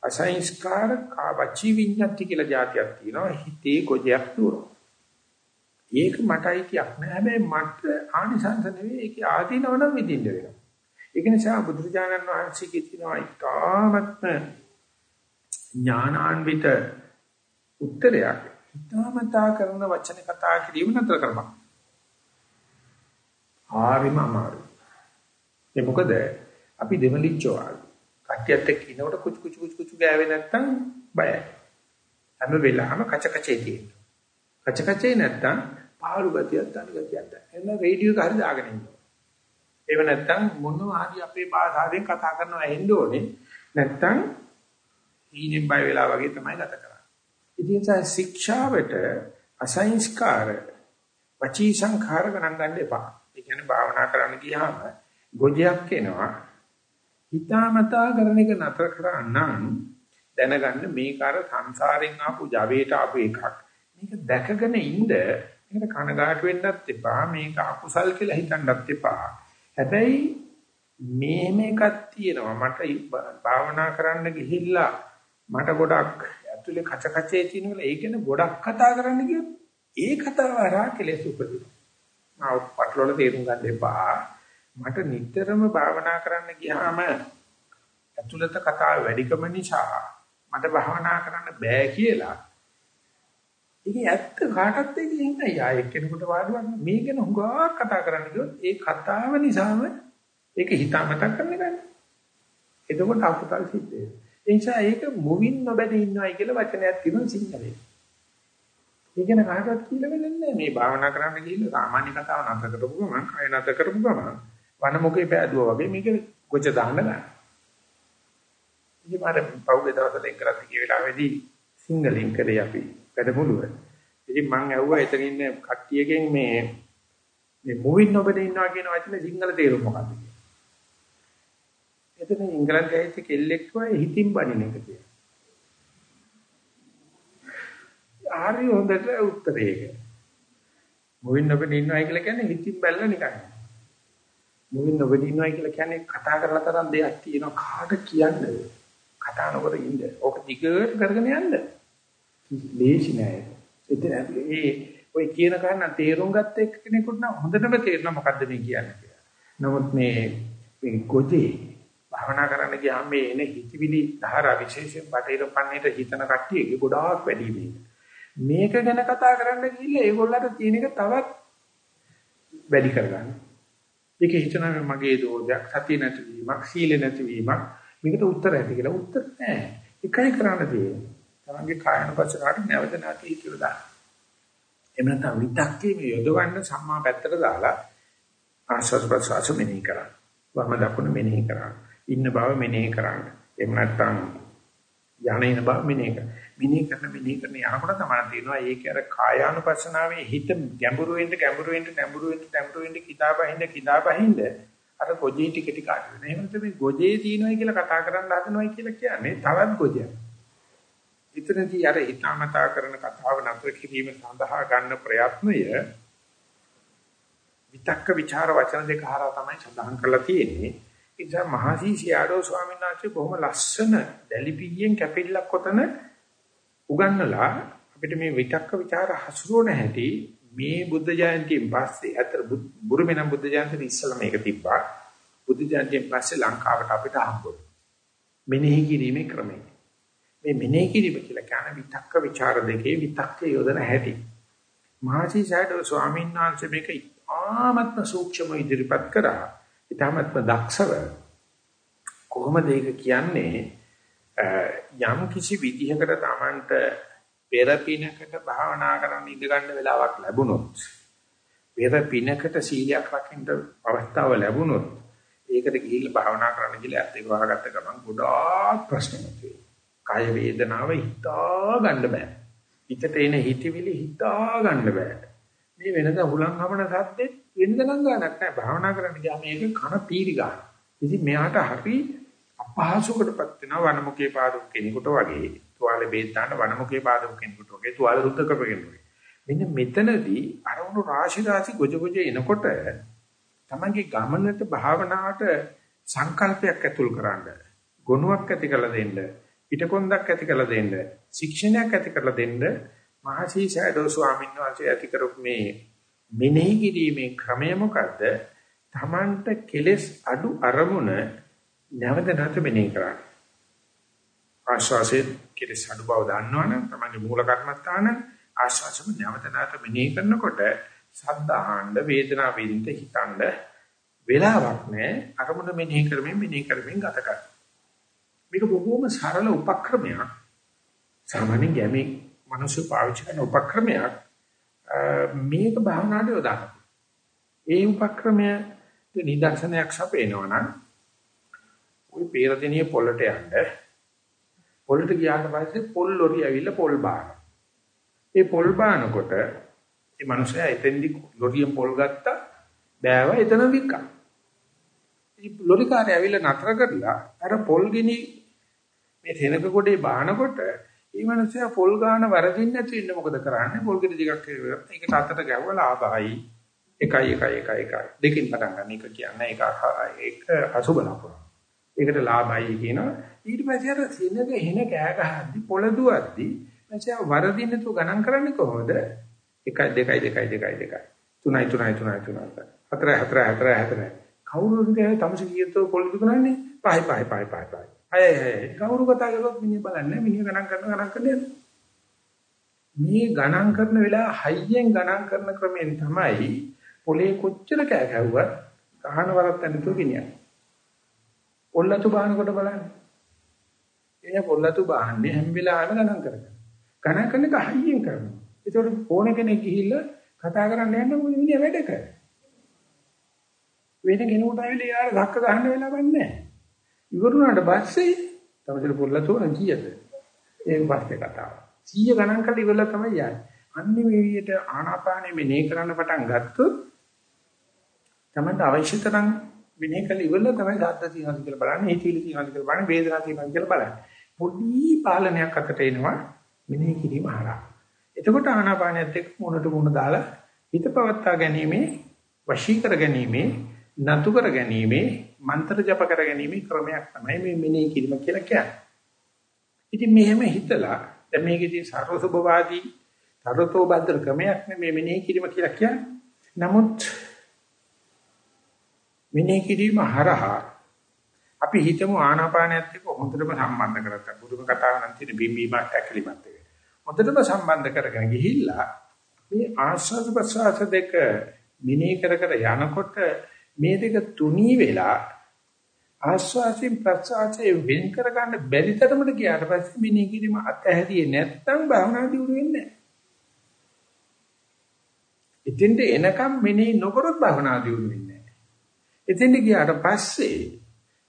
අසංස්කාර කාවචි විඤ්ඤාති කියලා જાතියක් තියෙනවා. හිතේ ගොජයක් දුරනවා. ඒක මටයි කියක් නෑ. හැබැයි මට ආනිසංස නෙවෙයි ඒක ආදීනව නම් විඳින්න වෙනවා. ඒක නිසා බුදුරජාණන් වහන්සේගේ තියෙනවා ඉතාමත්ම ඥානාන්විත උත්තරයක්. හිතාමතා කරන වචන කතා කිරීම නතර කරපන්. ආරිම අමාරුයි. ඒ මොකද අපි දෙමලිච්චෝ ආවි. කට්ටියත් එක්ක ඉනකොට කුචු කුචු කුචු කුචු ගෑවේ නැත්තම් බයයි. හැම වෙලාවම කච කචේ තියෙනවා. කච කචේ නැත්තම් පාළු ගතියක් තනි ගතියක් දැන්. එන්න රේඩියෝ එක හරි දාගෙන ඉන්නවා. ඒව නැත්තම් මොනවා හරි අපේ භාෂාවෙන් කතා කරනවා ඇහෙන්න ඕනේ. නැත්තම් ඊනින් බය වෙලා වගේ තමයි ගත කරන්නේ. ඉතින් ඒ ශික්ෂාවට අසංස්කාර වචී සංඛාර ගණන් ගන්න එපා. ඒ කියන්නේ භාවනා කරන්න ගියාම ගොජයක් එනවා. හිතාමතා කරන එක නතර කරන්නම් දැනගන්න මේක අර සංසාරෙන් ආපු ජවයට ආපු එකක්. මේක දැකගෙන ඉඳ මේකට කනගාටු වෙන්නත් එපා. මේක අකුසල් කියලා හිතන්නත් එපා. හැබැයි මේ මේකක් තියෙනවා. මට භාවනා කරන්න ගිහිල්ලා මට ගොඩක් ඇතුලේ කච කචේ තියෙනවා. ඒකෙන ගොඩක් කතා කරන්න ගියොත් ඒ කතාව හරහා කෙලෙස් උපදිනවා. ආ පටලවල තේරුම් ගන්න එපා. මට නිතරම භාවනා කරන්න ගියාම ඇතුළත කතාව වැඩිකම නිසා මට භාවනා කරන්න බෑ කියලා. ඉතින් ඇත්ත කාටත් ඒක ඉන්නේ. ආ එක්කෙනෙකුට වාදුවක් මේ ගැන හුඟා කතා කරන්න ගියොත් ඒ කතාව නිසාම ඒක හිතාමතක් කරන්න ගන්න. එතකොට අකුසල් සිද්ධ වෙනවා. ඒ නිසා ඒක මුවින් නොබැදී ඉන්නවයි කියලා වචනයක් තියෙනවා සිංහලේ. ඒක න කාටවත් කියලා වෙන්නේ නැහැ. මේ භාවනා කරන්න ගිහිල්ලා සාමාන්‍ය කතාව නැතර කරපු ගමන්, කය නැතර කරපු ගමන් වනමුකේ පෑදුවා වගේ මේක ගොජ දාන්න ගන්න. ඉතින් මම පහුගිය දවස්වල එක් කරත් කිය වෙලාවේදී සිංගලෙන් කරේ අපි වැඩමුළුව. ඉතින් මම ඇහුවා එතන ඉන්න කට්ටියකින් මේ මේ මුවින් නොබද ඉන්නවා කියන වචනේ සිංහල තේරුම මොකක්ද කියලා. එතන ඉංග්‍රීසි ගායති කෙල්ලෙක් වගේ හිතින් බණින එක කියලා. ආරි හොඳට උත්තරේ ඒක. මුවින් නොබද ඉන්නවා කියලා කියන්නේ හිතින් බැලලා නිකන්. මුවින් නොබදී ඉන්නවා කියලා කියන්නේ කතා කරලා තරම් දෙයක් තියෙනවා කාට කියන්නද කතා නොකර ඉන්න ඕක දිගට කරගෙන යන්න ලේසි නෑ ඒ ඔය කියන කන්න තේරුම් ගත්ත එක්කෙනෙකුට නම් හොඳටම තේරෙනවා මොකද්ද මේ කියන්නේ කියලා. නමුත් මේ මේ ගොජේ භවනා කරන්න ගියාම මේ එන හිතවිලි ධාරා විශේෂයෙන් බටේර පන්නේට හිතන කට්ටියගේ ගොඩාක් වැඩි මේක. මේක ගැන කතා කරන්න ගිහිල්ලා ඒගොල්ලන්ට තියෙන එක තවත් වැඩි කරගන්න. ඒක හිතනවා මගේ දෝෂයක් සතිය නැතිවීමක් සීල නැතිවීමක්. මේකට උත්තර ඇති කියලා උත්තර නැහැ. එකයි කරන්න තියෙන්නේ. තමන්ගේ කායනපසනාට නැවත නැති හිතලා දාන්න. එහෙම නැත්නම් විතක්කේ මේ යොදවන්න සම්මා පැත්තට දාලා ආස්වාද ප්‍රසවාස මෙනෙහි කරන්න. වම දකුණ මෙනෙහි කරන්න. ඉන්න බව මෙනෙහි කරන්න. එහෙම නැත්නම් යන ඉන බව මෙනෙහි කරන්න. මෙනෙහි කරන මෙනෙහි කරන යනකොට තමයි තේරෙනවා ඒක අර කායානුපස්සනාවේ හිත ගැඹුරු වෙන්න ගැඹුරු වෙන්න නැඹුරු වෙන්න නැඹුරු වෙන්න කිතාබහින්ද කිතාබහින්ද අර ගොජේ ටික ටික අඩු වෙනවා. එහෙම නැත්නම් මේ ගොජේ තියෙනවයි කියලා කතා කරන්න හදනවයි කියලා කියන්නේ තවත් ගොජයක්. ඉතනදී අර හිතාමතා කරන කතාව නතර කිරීම සඳහා ගන්න ප්‍රයත්නය විතක්ක ਵਿਚාර වචන දෙක හරහා තමයි සඳහන් කරලා තියෙන්නේ. ඒ නිසා මහසීසියාඩෝ ස්වාමීන් වහන්සේ බොහොම ලස්සන දැලිපියෙන් කැපිල්ලක් කොතන උගන්නලා අපිට මේ විතක්ක ਵਿਚාර හසුරුවන හැටි මේ බුද්ධ ජයන්තියෙන් පස්සේ අතර බුරුමෙනම් බුද්ධ ජයන්තියේ ඉස්සලා මේක තිබ්බා. බුද්ධ ජයන්තියෙන් පස්සේ ලංකාවට අපිට හම්බුනේ. මෙනෙහි කිරීමේ ක්‍රමය. මේ මෙනෙහි කිරීම කියලා කියන විතක්ක ਵਿਚාර දෙකේ විතක්ක යොදන හැටි. මහසි සයඩෝ ස්වාමීන් වහන්සේ මේක ආත්ම සූක්ෂම ඉදිරිපත් කරා. ඊටාත්ම දක්ෂව කොහොමද ඒක කියන්නේ? යම් කිසි විදිහකට Tamanට පෙර පිනකට භාවනා කරන්න ඉඳ ගන්න වෙලාවක් ලැබුණොත් පෙර පිනකට සීලයක් රකින්න අවස්ථාව ලැබුණොත් ඒකට ගිහිල්ලා භාවනා කරන්න කියලා ඇත්ත ඒක වහගත්ත ගමන් ගොඩාක් ප්‍රශ්න මතුවේ. කාය වේදනාව හිතා ගන්න බෑ. හිතට එන හිතවිලි හිතා ගන්න බෑ. මේ වෙනද හුලං හමන සද්දෙත් වෙනද නම් ගන්නක් නැහැ. භාවනා කරන්න ගියාම මේක කන පීරි ගන්න. ඉතින් මෙයාට හරි අපහසුකටපත් වෙනවා වනමුකේ පාදක කෙනෙකුට වගේ. තුවාලේ බේත් දාන්න වනමුකේ පාදක කෙනෙකුට වගේ තුවාල රුද්ධ කරපගෙනුනේ. මෙන්න මෙතනදී අරමුණු රාශි රාශි ගොජ ගොජ එනකොට තමන්ගේ ගමනට භාවනාවට සංකල්පයක් ඇතුල් කරන්න ගුණයක් ඇති කරලා දෙන්න පිටකොන්දක් ඇති කරලා දෙන්න ශික්ෂණයක් ඇති කරලා දෙන්න මහසී සයඩෝ ස්වාමීන් වහන්සේ ඇති කරපු මේ මෙනෙහි කිරීමේ ක්‍රමය මොකද්ද? Tamanට කෙලෙස් අඩු අරමුණ නැවත නැවත මෙනෙහි කරන්න. ආශ්වාසයේ කෙලෙස් අඩු බව දන්නවනම් Tamanගේ මූල කර්මස්ථාන ආශ්වාසම නැවත නැවත මෙනෙහි කරනකොට සද්ධාහඬ වේදනා විඳින්න හිතන්න වෙලාවක් නැහැ අරමුණ මෙනෙහි කරමින් මෙනෙහි කරමින් ගත කරන්න. මේක බොහොම සරල උපක්‍රමයක්. සාමාන්‍ය ගැමී මිනිස්සු පාවිච්චි කරන උපක්‍රමයක් මේක භාවනාවට යොදා ඒ උපක්‍රමය නිදර්ශනයක් සපේනවා නම් ওই පේරදෙනිය පොළට යන්න පොළට ගියාට පස්සේ පොල් ලොරි ඇවිල්ලා පොල් බාන. ඒ පොල් බානකොට ඒ මනුස්සයා එතෙන්දි ලොරියෙන් පොල් ගත්තා බෑව එතන වික්කා. ඉතින් ලොරි කාර්යය ඇවිල්ලා නතර කරලා අර පොල් ගිනි මේ තැනක කොටේ බානකොට මේ මිනිස්සයා පොල් ගන්න වරදින්න නැති වෙන්න මොකද කරන්නේ? පොල් ගෙඩි දෙකක් හේවුවා. ඒකට අතට ගැව්වලා ආබහයි. එකයි එකයි එකයි එකයි. දෙකින් පටන් ගන්න එක කියන්නේ ඒක ඒක අසුබ ලකුණ. ඒකට ලාභයි කියනවා. ඊට පස්සේ අර සිනක හෙන කෑ ගහද්දි පොළ දුවද්දි මචං වරදින්න තු ගණන් කරන්නේ කොහොමද? 1 2 2 2 2 3යි 3යි 3යි 3යි 4 4 4 4 කවුරුද තමසි කියතෝ පොළ දුකනන්නේ? පහයි පහයි පහයි පහයි අය අය කවුරු කතා කරොත් මිනිහ බලන්නේ මිනිහ ගණන් කරන ගණන් කරන්නේ මේ ගණන් කරන වෙලාව හයියෙන් ගණන් කරන ක්‍රමයෙන් තමයි පොලේ කොච්චර කෑ ගැහුවත් කහන වරක් නැතුව ගෙනියන්නේ. පොල්ලතු බානකොට බලන්න එයා පොල්ලතු බාන්නේ හැම වෙලාවෙම ගණන් කරගන්න ගණන් කරන එක හයියෙන් කරනවා ඒකට ඕන කෙනෙක් ගිහිල්ලා කතා කරන්න යන්න මොකද මිනිහා වැඩ කරන්නේ වෙන කෙනෙකුට ආවිල යාර ධක්ක ගන්න වෙලාවක් නැහැ ඉවරුණාට පස්සේ තමයි පොල්ල තෝරන කීයද? ඒක පස්සේ කතාව. 100 ගණන් කරලා ඉවරලා තමයි යන්නේ. අන්නේ මේ විදිහට ආනාපානෙ මෙනේ කරන්න පටන් ගත්තොත් තමයි අවශ්‍ය තරම් විනේ කළ ඉවරලා තමයි සාද්ද තියෙනවද කියලා බලන්නේ, හිතවිලි තියෙනවද කියලා බලන්නේ, වේදනාව තියෙනවද කියලා බලන්නේ. පොඩි පාලනයක් අතට එනවා මෙනේ කිරීම හරහා. එතකොට ආනාපානයත් එක්ක මුණට මුණ දාලා හිත පවත්වා ගැනීමේ වශී කර ගැනීමේ නතු කර ගැනීමේ මන්ත්‍ර ජප කර ගැනීමේ ක්‍රමයක් තමයි මේ මෙනෙහි කිරීම කියලා කියන්නේ. ඉතින් මෙහෙම හිතලා දැන් මේකේදී සර්වසුභවාදී තරතෝ බද්දර ක්‍රමයක් නෙමෙයි මෙනෙහි කිරීම කියලා කියන්නේ. නමුත් මෙනෙහි කිරීම හරහා අපි හිතමු ආනාපානයත් එක්ක හොඳටම සම්බන්ධ කරගත්තා. බුදුම කතාව නම් තියෙන බිම්බීමක් ඇක්ලිමත් එක. හොඳටම සම්බන්ධ කරගෙන ගිහිල්ලා මේ ආස්වාද ප්‍රසආස දෙක මෙනෙහි කර කර යනකොට මේ දෙක තුනී වෙලා ආස්වාසින් ප්‍රසආසයෙන් වෙන් කර ගන්න බැරි තරමට ගියාට පස්සේ මිනිහ කිරීම අතහැරියේ නැත්තම් භාවනා දියුණු වෙන්නේ නැහැ. එතෙන්ට එනකම් මෙනෙහි නොකරොත් භාවනා දියුණු වෙන්නේ නැහැ. එතෙන්ට ගියාට පස්සේ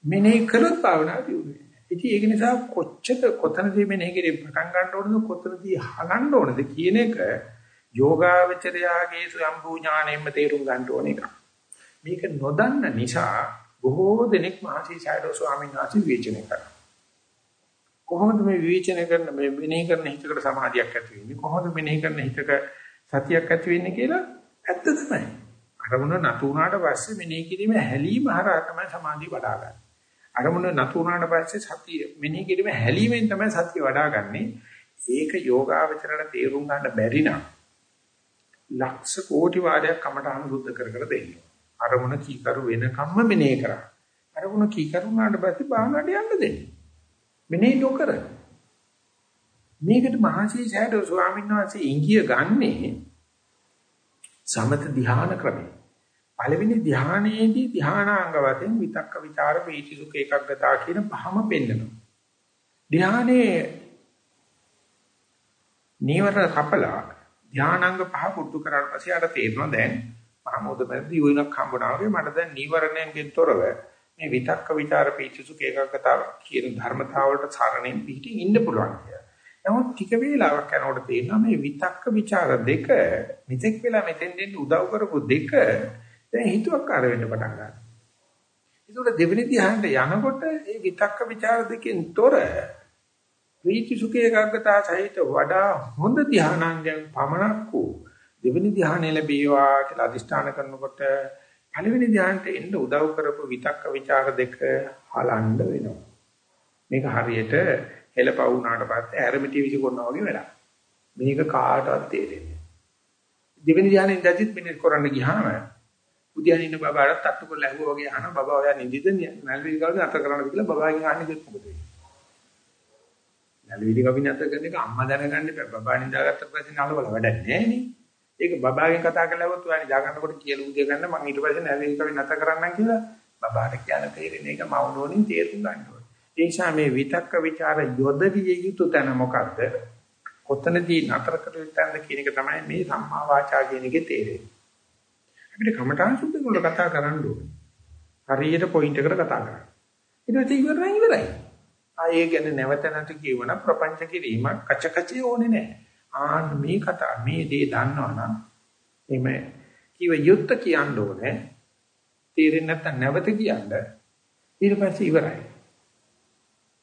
මෙනෙහි කළොත් භාවනා දියුණු වෙන්නේ නැහැ. ඉතින් ඒක නිසා කොච්චර කොතනදී මෙනෙහි කිරීම පටන් ගන්න ඕනද කොතනදී හලන්න ඕනද කියන එක යෝගාවචරයාගේ සම්පූර්ණ ඥාණයෙන්ම තේරුම් ගන්න ඕන එකක්. මේක නොදන්න නිසා බොහෝ දෙනෙක් මහසි සයඩෝ ස්වාමීන් වහන්සේ විවේචනය කරනවා. කොහොමද මේ විවේචනය කරන මේ මෙනෙහි කරන හිතකට සමාධියක් ඇති වෙන්නේ? කොහොමද මෙනෙහි කරන හිතක සතියක් ඇති වෙන්නේ කියලා ඇත්ත තමයි. අරමුණ නතු වුණාට පස්සේ මෙනෙහි කිරීම හැලීම හරහා තමයි සමාධිය වඩා ගන්න. අරමුණ නතු වුණාට පස්සේ සතිය මෙනෙහි කිරීම හැලීමෙන් තමයි සතිය වඩා ගන්නේ. ඒක යෝගාවචරණ තේරුම් ගන්න බැරි නම් ලක්ෂ කෝටි වාරයක් කමටහන් සුද්ධ කර කර දෙන්න. අරමුණ කීකරු වෙනකම්ම මෙනෙහි කරා. අරමුණ කීකරු වුණාට පස්සේ භාවනාවට යන්න දෙන්න. මෙනෙහි නොකර. මේකට මහසී සෑඩෝ ස්වාමීන් වහන්සේ ඉංගිය ගන්නේ සමත ධ්‍යාන ක්‍රමය. පළවෙනි ධ්‍යානයේදී ධ්‍යානාංග වශයෙන් විතක්ක ਵਿਚාර වේටි සුඛ ඒකග්ගතා කියන පහම පෙන්නනවා. ධ්‍යානයේ නීවර කපලා ධ්‍යානාංග පහ පුරුදු කරාට පස්සේ ආට තේරෙනවා දැන් මහමෝද මැදදී වුණක් හම්බුණා වගේ මට දැන් නීවරණයෙන් තොරව මේ විතක්ක ਵਿਚාර වේටි සුඛ ඒකග්ගතා කියන ධර්මතාවලට සරණින් පිටින් ඉන්න පුළුවන් කියලා. නමුත් ටික වේලාවක් යනකොට තේරෙනවා මේ විතක්ක ਵਿਚාර දෙක මෙතෙක් වෙලා මෙතෙන් දෙන්න උදව් කරපු දෙක දැන් හිතුවක්කාර වෙන්න පටන් ගන්නවා. ඒකට දෙවෙනි ධ්‍යානට යනකොට මේ විතක්ක ਵਿਚාර දෙකෙන් තොර ප්‍රීති සුඛේ ඒකාග්‍රතාව සහිත වඩා හොඳ ධ්‍යානංගයන් පමණක් වූ දෙවෙනි ධ්‍යානෙ ලැබීවා කියලා අදිෂ්ඨාන කරනකොට පළවෙනි ධ්‍යානට එන්න උදව් කරපු විතක්ක ਵਿਚාර දෙක හලන්න වෙනවා. මේක හරියට හෙලපව් වුණාට පස්සේ ඇරමිටි විසිකරනවා වගේ වැඩක්. මේක කාටවත් තේරෙන්නේ නැහැ. දෙවෙනි ධානයෙන් දැදිත් මිනිත් කරන්න ගියාම උද්‍යාන ඉන්න බබාට තට්ටු කරලා ඇහුවා වගේ අහන බබා ඔයා නිදිද නැල්විලි ගාලා අත කරන්නද කියලා බබාගෙන් අහන්නේ දෙත් මොකද වෙන්නේ? නැලවිලි කපි නැතර කරන එක අම්මා දැනගන්න එපා. බබා නිදාගත්ත පස්සේ නලවල වැඩක් නැහැ නේ. ඒක බබාගෙන් කතා කරලා આવොත් ඔයා නිදා ගන්නකොට කියලා උදේ ගන්න මම ඊට පස්සේ නැලවිලි කපි නැතර කරන්නම් කියලා බබාට කියන තේරෙන එක මවුනෝනින් තේරුම් ගන්න ඕනේ. ඒ නිසා මේ විතක්ක ਵਿਚාර යොදවිය යුතු තැන මොකද්ද? කොතනදී නතර කර යුතුද කියන එක තමයි මේ සම්මා වාචා කියන එකේ තේරෙන්නේ. අපිට කමඨාන් සුද්ධ කරලා කතා කරන්න ඕනේ. හරියට පොයින්ට් එකකට කතා කරන්න. ඊට පස්සේ ඉවරයි ඉවරයි. ආයේ ගැන නැවත නැති කියවන ප්‍රපංච කිරීමක් කචකචේ ඕනේ නැහැ. ආන්න මේ කතා මේ දේ දන්නවනම් එමෙ කිව යුත්ත කියන්න ඕනේ. තේරෙන්නේ නැත්නම් නැවත කියන්න. ඊට පස්සේ ඉවරයි.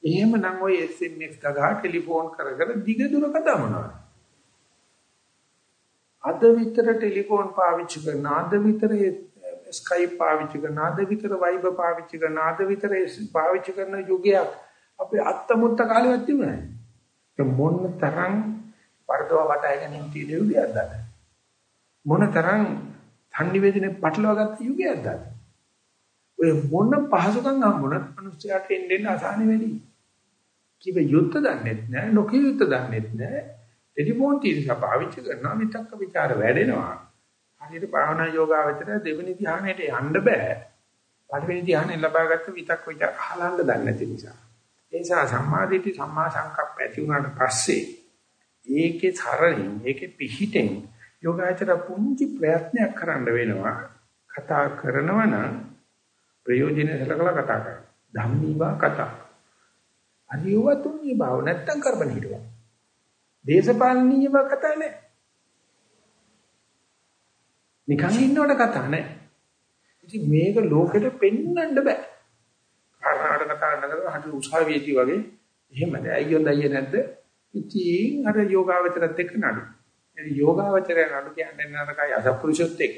එහෙමනම් ඔය SMS ගගා ටෙලිෆෝන් කර කර දිග දුර කතා මොනවද? අද විතර ටෙලිෆෝන් පාවිච්චි කරන අද විතර ස්කයිප් පාවිච්චි කරන අද විතර වයිබර් පාවිච්චි කරන අද විතර පාවිච්චි කරන යුගයක් අපේ අත්තමුත්ත කාලෙවත් තිබුණා. ඒ මොන තරම් වර්ධව වටය ගැනීම තියෙන යුගයක්ද අද? මොන තරම් සංනිවේදනේ පටලවා ගත්ත යුගයක්ද අද? ඔය මොන පහසුකම් හම්බුණත් මිනිස්සුන්ට එන්න අසහනෙ වැඩි. කිව යුත්ත දන්නේත් නැහැ නොකිය යුත්ත දන්නේත් නැහැ. ටෙලිෆෝන් තීරස පාවිච්චි කරනවා මිතක්ක ਵਿਚාර වැඩෙනවා. හරියට භාවනා යෝගාවචර දෙවෙනි ධ්‍යානයට යන්න බෑ. පළවෙනි ධ්‍යානෙ ලබාගත්ත විතක් විචාර අහලන්න දන්නේ නැති නිසා. ඒ නිසා සම්මාදිට්ඨි සම්මා සංකප්ප ඇති වුණාට පස්සේ ඒකේ තරණින් ඒකේ පිහිටෙන් යෝගාචර පුංචි ප්‍රයත්නයක් කරන්න වෙනවා. කතා කරනවා නම් ප්‍රයෝජනෙ සලකලා කතා කරන්න ධම්මීවා කතා. අනියවතුන්ගේ භාව නැත්තම් කරබන හිටුවා. දේශපාලනීයව කතා නැහැ. නිකන් ඉන්නවට කතා නැහැ. ඉතින් මේක ලෝකෙට පෙන්වන්න බෑ. කාරණාට කතා කරනකොට හරි උසාවියේදී වගේ එහෙමද අයියෝ දයිය නැද්ද? ඉතින් අර යෝගාවචරත් එක්ක නඩු. ඒ යෝගාවචරය නඩු කියන්නේ නරකයි අසපුරුෂොත් එක්ක.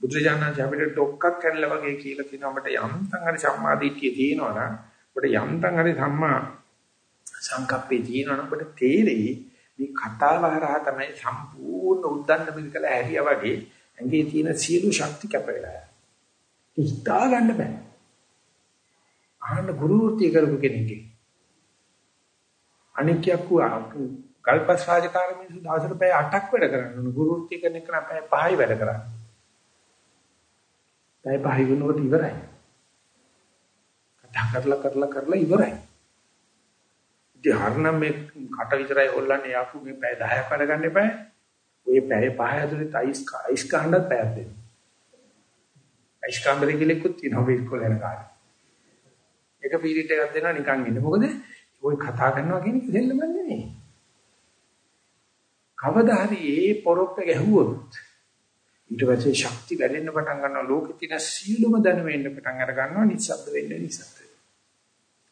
බුදුජානක අපිට ඩොක්කක් කැඩලා වගේ කියලා කියනවා අපිට යම්තම් හරි සම්මාදිට්ඨිය තියෙනවා නම් අපිට යම්තම් හරි සම්මා සංකප්පේ තියෙනවා නම් අපිට තේරෙයි මේ කතාව හරහා තමයි සම්පූර්ණ උද්දන්න මිල්කලා හැරියා වගේ ඇඟේ තියෙන සියලු ශක්ති කැපෙලා යනවා හිතා ගන්න බෑ අහන්න ගුරු වෘත්ති කරපු කෙනෙක්ගේ. අනික්යක් වූ කල්පස් රාජකාරී මිනිස්සු දවසට පැය 8ක් වැඩ කරන්න ගුරු වෘත්ති කරන එක නම් පැය 5යි වැඩ කරන්නේ. පැය 5 වෙනකොට ඉවරයි. කතා කරලා කරලා කරලා ඉවරයි. ඉතින් හරනම් මේ කට විතරයි හොල්ලන්නේ යාපු මේ පැය 10ක් වැඩ ගන්න එපා. ඔය පැය 5 ඇතුළේ අයිස් අයිස් කහන්නත් පැයක් දෙන්න. අයිස් කාමරේ ගිලෙකුත් තියෙනවා මේ ඉස්කෝලේ යන කාලේ. එක පීරියඩ් එකක් දෙනවා නිකන් ඉන්න. මොකද ওই කතා කරනවා කියන එක දෙල්ලම නෙමෙයි. කවදා හරි ඒ පොරොප්ප ගැහුවොත් ඊට පස්සේ ශක්ති වැඩෙන්න පටන් ගන්නවා ලෝකෙ තියෙන සියලුම දැනුම එන්න පටන් අර ගන්නවා නිස්සද්ද වෙන්න නිස්සද්ද.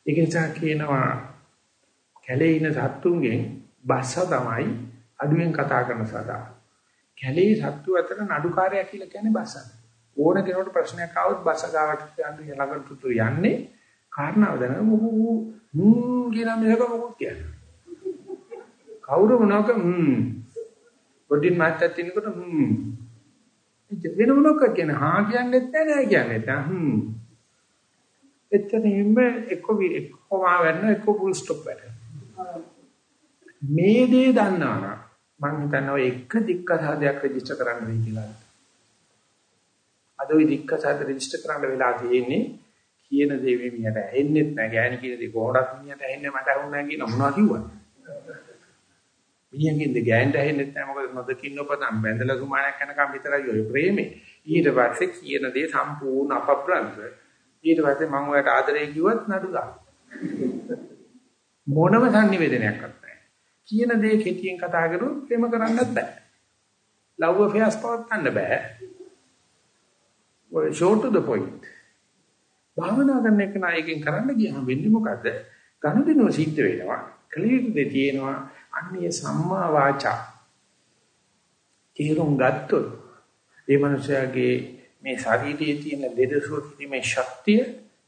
ඒක නිසා කියනවා කැලේ ඉන සත්තුන්ගෙන් බස්ස තමයි අඩුවෙන් කතා කරන සදා. කැලේ සත්තු අතර නඩුකාරයා කියලා කියන්නේ බස්ස. ඕන කෙනෙකුට ප්‍රශ්නයක් ආවොත් බස්ස ගාවට යන්න ළඟට තුතු යන්නේ කාරණාව දැනගමු හ්ම් කියන මේක මොකක්ද කියන්නේ. කවුරු මොනවක හ්ම් පොඩින් මාත්‍යක් තිනකොට හ්ම් වෙන මොනවක කියන හා කියන්නෙත් නැහැ නෑ කියන්නෙත් නැහැ හ්ම් එතනින්ම එක්ක එක්කම වෙන්න එක්ක පුල් ස්ටොප් වෙන්න මේ දේ දන්නවා නම් මම හිතනවා එක දික්ක සාදයක් රෙජිස්ටර් කරන්න වෙයි කියලා. අද ওই දික්ක සාද රෙජිස්ටර් කරන්න වෙලා තියෙන්නේ කියන දේ මේ මියට ඇහෙන්නෙත් නැහැ. ගෑණි කියන දේ කොහොමවත් මියට ඇහෙන්නේ මට අහුන්නේ නැහැ කියන මොනවා කිව්වද? මිනිහකින්ද ගෑනට ඇහෙන්නෙත් නැහැ. මොකද නොදකින්න උපතම් බැඳලා සුමානක් යනකම් විතරයි ඔය ප්‍රේමේ. ඊට පස්සේ කියන දේ සම්පූර්ණ අපබ්‍රංශ. ඊට පස්සේ මම ඔයාලට ආදරේ කිව්වත් නඩු දාන්න. මොනම sannivedanayaක්වත් නැහැ. කියන දේ කෙටියෙන් කතා කරුවොත් ප්‍රේම කරන්නත් බෑ. love affairs පවත්වන්න බෑ. ඔය short to the point. භාවනා කරන එක නායකෙන් කරන්න ගියාම වෙන්නේ මොකද්ද? ගනුදෙනුව සිද්ධ වෙනවා. කලියුත් දෙ තියෙනවා. අන්නේ සම්මා වාචා. තීරුම් ගත්තොත් ඒ මනුස්සයාගේ මේ ශරීරයේ තියෙන දෙදසුව කිරීමේ ශක්තිය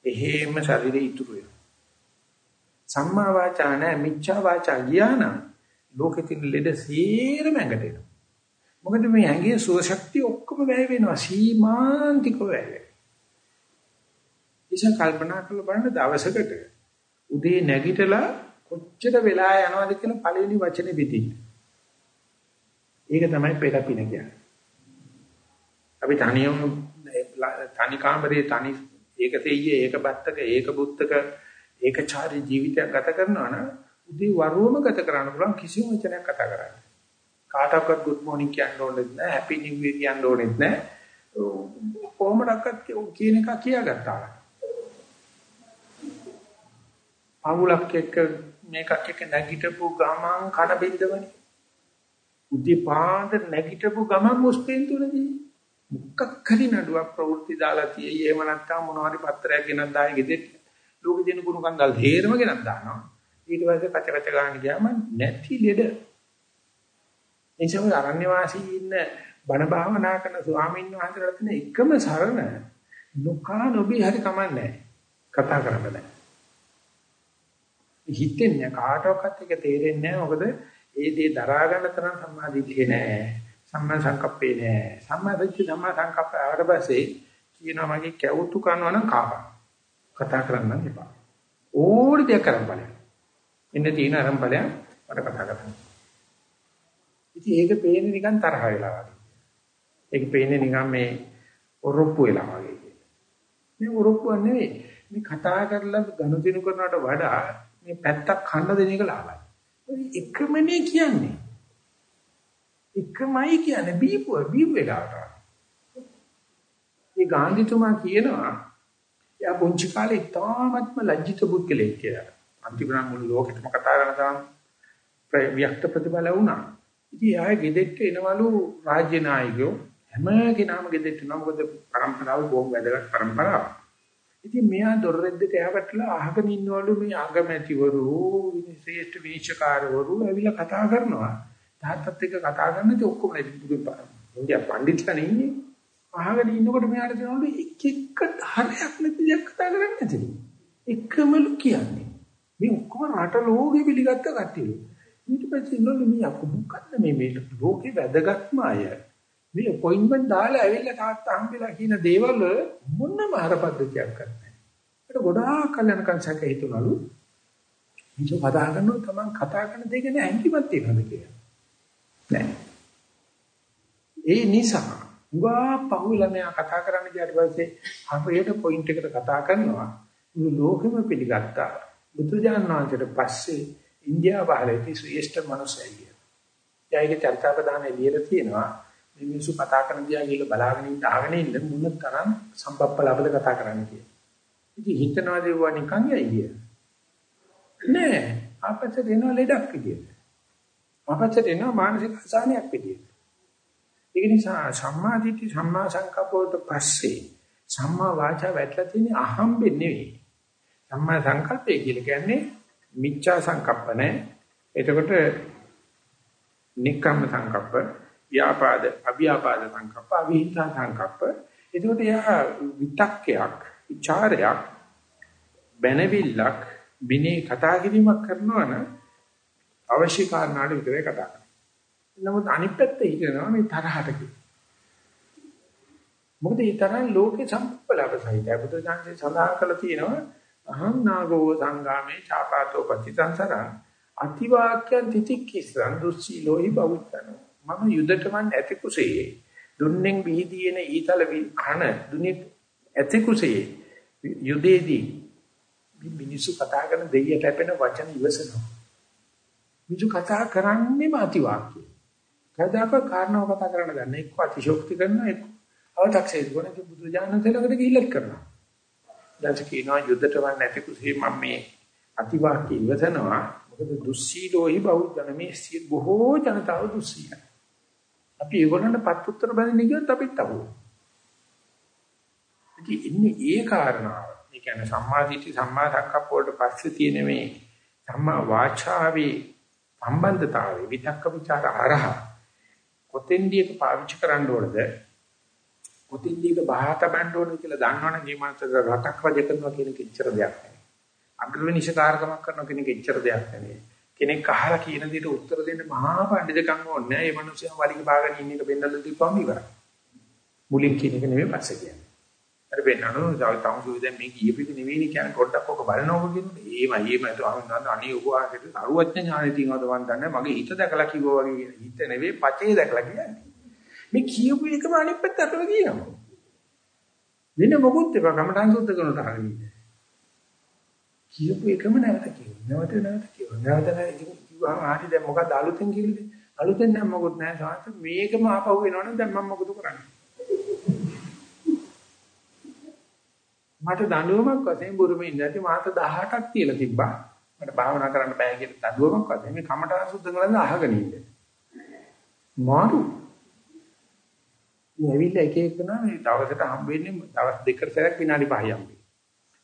එහෙම ශරීරේ ඉතුරු වෙනවා. සම්මා වාචා නැ මිච්ඡා වාචා ගියානම් ලෝකෙ තියෙන ලෙඩ සීරම ඇඟට එනවා. මොකද මේ ඇඟේ සුව ශක්තිය ඔක්කොම වැය වෙනවා සීමාන්තිකව වැය වෙනවා. ඉතින් කල්පනා කරලා බලන්න දවසකට උදේ නැගිටලා කොච්චර වෙලා යනවද කියලා පළවෙනි වචනේ පිටින්. ඒක තමයි පෙරපින කියන්නේ. අපි තනියම තනි කාමරේ තනි ඒක තෙయ్యේ ඒක බත්තක ඒක බුත්තක ඒකචාරී ජීවිතයක් ගත කරනවා නම් උදේ වරුවම ගත කරන්න පුළුවන් කිසිම වචනයක් කතා කරන්න. කාටවත් good morning කියන්න ඕනෙත් නැහැ, happy new year කියන්න ඕනෙත් නැහැ. කොහොමඩක්වත් කියන එක කියාගත්තා. පවුලක් එක්ක මේකක් එක්ක නැගිටපු ගමන් කන බින්දවනේ. උදේ පාන්දර නැගිටපු ගමන් මුස්පෙන්තුනදී මුක්කක් හරි නඩුවක් ප්‍රවෘත්ති දාලා තියෙයි. එහෙම නැත්නම් මොනවා හරි පත්‍රයක් ගෙනත් දායි ගෙදෙට්ට. ලෝක දෙන ගුණ කන්දල් හේරම ගෙනත් දානවා. ඊට පස්සේ කච කච ගන්න ගියාම නැති ලෙඩ. එනිසා අරණ්‍ය වාසී ඉන්න බණ භාවනා කරන ස්වාමීන් වහන්සේලාට තියෙන එකම සරණ නොකා නොබී හරි කමන්නේ කතා කරන්න බෑ. හිතෙන්නේ කාටවත් එක තේරෙන්නේ නැහැ මොකද ඒ දේ දරා ගන්න තරම් සම්මාදිට්ඨිය නැහැ සම්මා සංකප්පේ නැහැ සම්මා දිට්ඨි සම්මා සංකප්ප ආවට පස්සේ කියනවා මගේ කැවුතු කරනවා නම් කාපා කතා කරන්න එපා. ඕනි දෙයක් කරන් බලන්න එන්න තියෙන අරන් බලයන් මට කතා කරන්න. ඉතින් ඒක පේන්නේ නිකන් තරහ වෙලා වගේ. ඒක පේන්නේ නිකන් මේ ඔරොප්පු වෙලා වගේ මේ ඔරොප්පුවක් නෙවෙයි. මේ කතා කරලා ගනුදෙනු කරනවට වඩා මේ පැත්තක් කන්න දෙන එක ලාභයි. එකමනේ කියන්නේ. ඒකමයි කියන්නේ බීපුව බීපු වෙලාවට. මේ ගාන්ධිතුමා කියනවා එයා පුංචි කාලේ තාමත්ම ලැජ්ජිත පුද්ගලෙක් කියලා. අන්තිම නම් මුළු ලෝකෙටම කතා කරන තරම් වික්ත ප්‍රතිබල වුණා. ඉතින් එයා ගෙදෙට්ට එනවලු රාජ්‍ය නායකයෝ හැම කෙනාම ගෙදෙට්ට එනවා මොකද પરම්පරාව බොහොම වැදගත් પરම්පරාවක්. ඉතින් මෙයා දොර රෙද්දට යවටලා අහගෙන ඉන්නවලු මේ අගමැතිවරු, විශේෂ විනිශ්චයකාරවරු ඇවිල්ලා කතා කරනවා. තාත්තත් එක්ක කතා කරනකොට ඔක්කොම ඉන්දියා පඬිත්ලා නෙන්නේ. අහගෙන ඉන්නකොට මෙයාට දෙනවලු එක එක හරයක් නැති දෙයක් කතා කරන්නේ නැතිලු. එකමලු කියන්නේ. මේ ඔක්කොම රට ලෝකෙ පිළිගත්ත කට්ටියලු. ඊට පස්සේ ඉන්නවලු මේ අකු මොකද්ද මේ මේ ලෝකේ වැදගත්ම අය. මේ අපොයින්ට්මන්ට් දාලා ඇවිල්ලා තාත්තා හම්බෙලා කියන දේවල් මොනම අර පද්ධතියක් කරන්නේ. ඒක ගොඩාක් කල් යනකන් සැක හිතුනලු. මිනිස්සු කතා කරනවා තමන් කතා කරන දේ ගැන හැඟීමක් තියෙනවද කියලා. නෑ. ඒ නිසා උගා පහුවිලා මෙයා කතා කරන්න ගියාට පස්සේ අපේට පොයින්ට් එකට කතා කරනවා. මුළු ලෝකෙම පිළිගත්තා. බුදුජානක වහන්සේට පස්සේ ඉන්දියාව පහලදී ශ්‍රේෂ්ඨ මනුස්සයෙක්. එයාගේ චර්චාපදානේ ලියලා තියෙනවා. මේ මිනිස්සු කතා කරන දිහා ගිහලා බලාගෙන ඉන්න අහගෙන ඉන්න මොන තරම් සම්පප්පලාපද කතා කරන්නේ කියලා. ඉතින් හිතනවා දේවා නිකන් යයි නෑ අපච්චට එනවා ලෙඩක් විදියට. අපච්චට එනවා මානසික අසහනයක් විදියට. ඒක නිසා සම්මා දිට්ඨි සම්මා සංකප්ප වලට පස්සේ සම්මා වාචා වැටලා තියෙන්නේ අහම්බෙන් නෙවෙයි. සම්මා සංකල්පය කියලා කියන්නේ මිච්ඡා සංකප්ප නැහැ. එතකොට නික්කම්ම සංකප්ප, ව්‍යාපාද, අභ්‍යාපාද සංකප්ප, අවිහිංසා සංකප්ප. එතකොට යා විතක්කයක්, ਵਿਚාරයක්, බැනවිල්ලක්, විනේ කතා කිරීමක් කරනවා නම් අවශ්‍ය කාරණාට විතරයි කතා කරන්නේ. නමුත් අනිත් පැත්තේ හිතනවා මේ තරහට කියලා. මොකද මේ තරහ ලෝකේ සම්ප්‍රලාප සහිතයි. බුදු දහමේ සඳහන් කරලා තියෙනවා අහං නාගෝ සංගාමේ චාපාතෝ පතිසංසරං අතිවාක්‍යං තිතික්කිසං දුස්සීලෝහි බවුත්තන මම යුදටමන් ඇති කුසේ දුන්නෙන් බිහිදීන ඊතල කන දුනි ඇති කුසේ යුදේදී මිනිසු කතා කරන දෙයියට ලැබෙන වචන ඉවසනවා මිනිසු කතා කරන්නේම අතිවාක්‍ය කවදාකවත් කාරණාව කතා කරන්න ගන්න එක්ක අතිශෝක්ති කරනවා එක්ක අව탁සේ දුන බුදු දානන්ත ළඟට ගිහිල්ලත් කරනවා. දැන් කියනවා යුද්ධට වන් නැති කුසේ මම මේ අතිවාක්‍ය ඉවසනවා මොකද දුස්සීලෝහි බෞද්ධන මේ සිය බොහෝ ජනතාව දුස්සීලයි. අපි ඒගොල්ලන්ට පත්තුත්තර බඳින්න ගියොත් අපිත් අහුවෙනවා ඉතින් ඉන්නේ ඒ කාරණාව. ඒ කියන්නේ සම්මාදිට්ඨි සම්මා සංකප්ප වලට පස්සේ තියෙන මේ සම්මා වාචාවේ සම්බන්ධතාවය විතක්ක ਵਿਚාර අරහ කොතෙන්දී එක පාවිච්චි කරන්න ඕනද කොතින්දීක බහත බණ්ඩ ඕනේ කියලා දන්නවනේ ජීවිතේ රටක් රජ කරනවා කියන කිච්චර දෙයක් නෙවෙයි. අග්‍රවිනිෂකාරකමක් කරනවා කියන කිච්චර දෙයක් නෙවෙයි. කෙනෙක් අහලා කියන දේට උත්තර දෙන්න මහා පඬිතුකම් ඕනේ නැහැ. ඒ මනුස්සයා වලිග බාගෙන ඉන්න එක බෙන්නලා දීපුවම ඉවරයි. මුලින් කියන එක නෙවෙයි පස්සේ කියන්නේ. අර වෙන්නනෝ තවුසු දැන් මේ කියපිට නෙවෙයි කියන්නේ පොඩ්ඩක් ඔක බලනවක කියන්නේ. ඒමයි ඒමයි તો අහන්න අනේ ඔබ ආකට අරුවඥ ඥානෙ තියනවද මන් දන්නේ මගේ හිත දැකලා කිව්වා වගේ හිත නෙවෙයි පචේ දැකලා කියන්නේ. මේ කියපු එකම අනිත් පැත්තටම කියනවා. වෙන මොකුත් එපා කමඨං සුද්ධ කරනට අහගෙන ඉන්න. කියපු එකම නැවත කියනවා. නැවත නැවත කියනවා. නැවත නැවත කිව්වහම ආටි දැන් මොකක්ද අලුතෙන් කිව්ලේ? අලුතෙන් නම් මොකුත් නැහැ සාංශ මේකම ආපහු වෙනවනම් දැන් මම මොකද කරන්නේ? මට දඬුවමක් වශයෙන් බුරුමේ ඉඳලා මාස 18ක් තියලා තිබ්බා. මට භාවනා කරන්න බෑ කියලා දඬුවමක් වශයෙන් මේ කමඨං සුද්ධ කරලා අහගෙන ඉන්නේ. මාරු මේ ඇවිල්ලා එක එක නා මේ දවසට හම්බ වෙන්නේ දවස් දෙකකට සැරයක් විනාඩි 5යි හම්බෙන්නේ.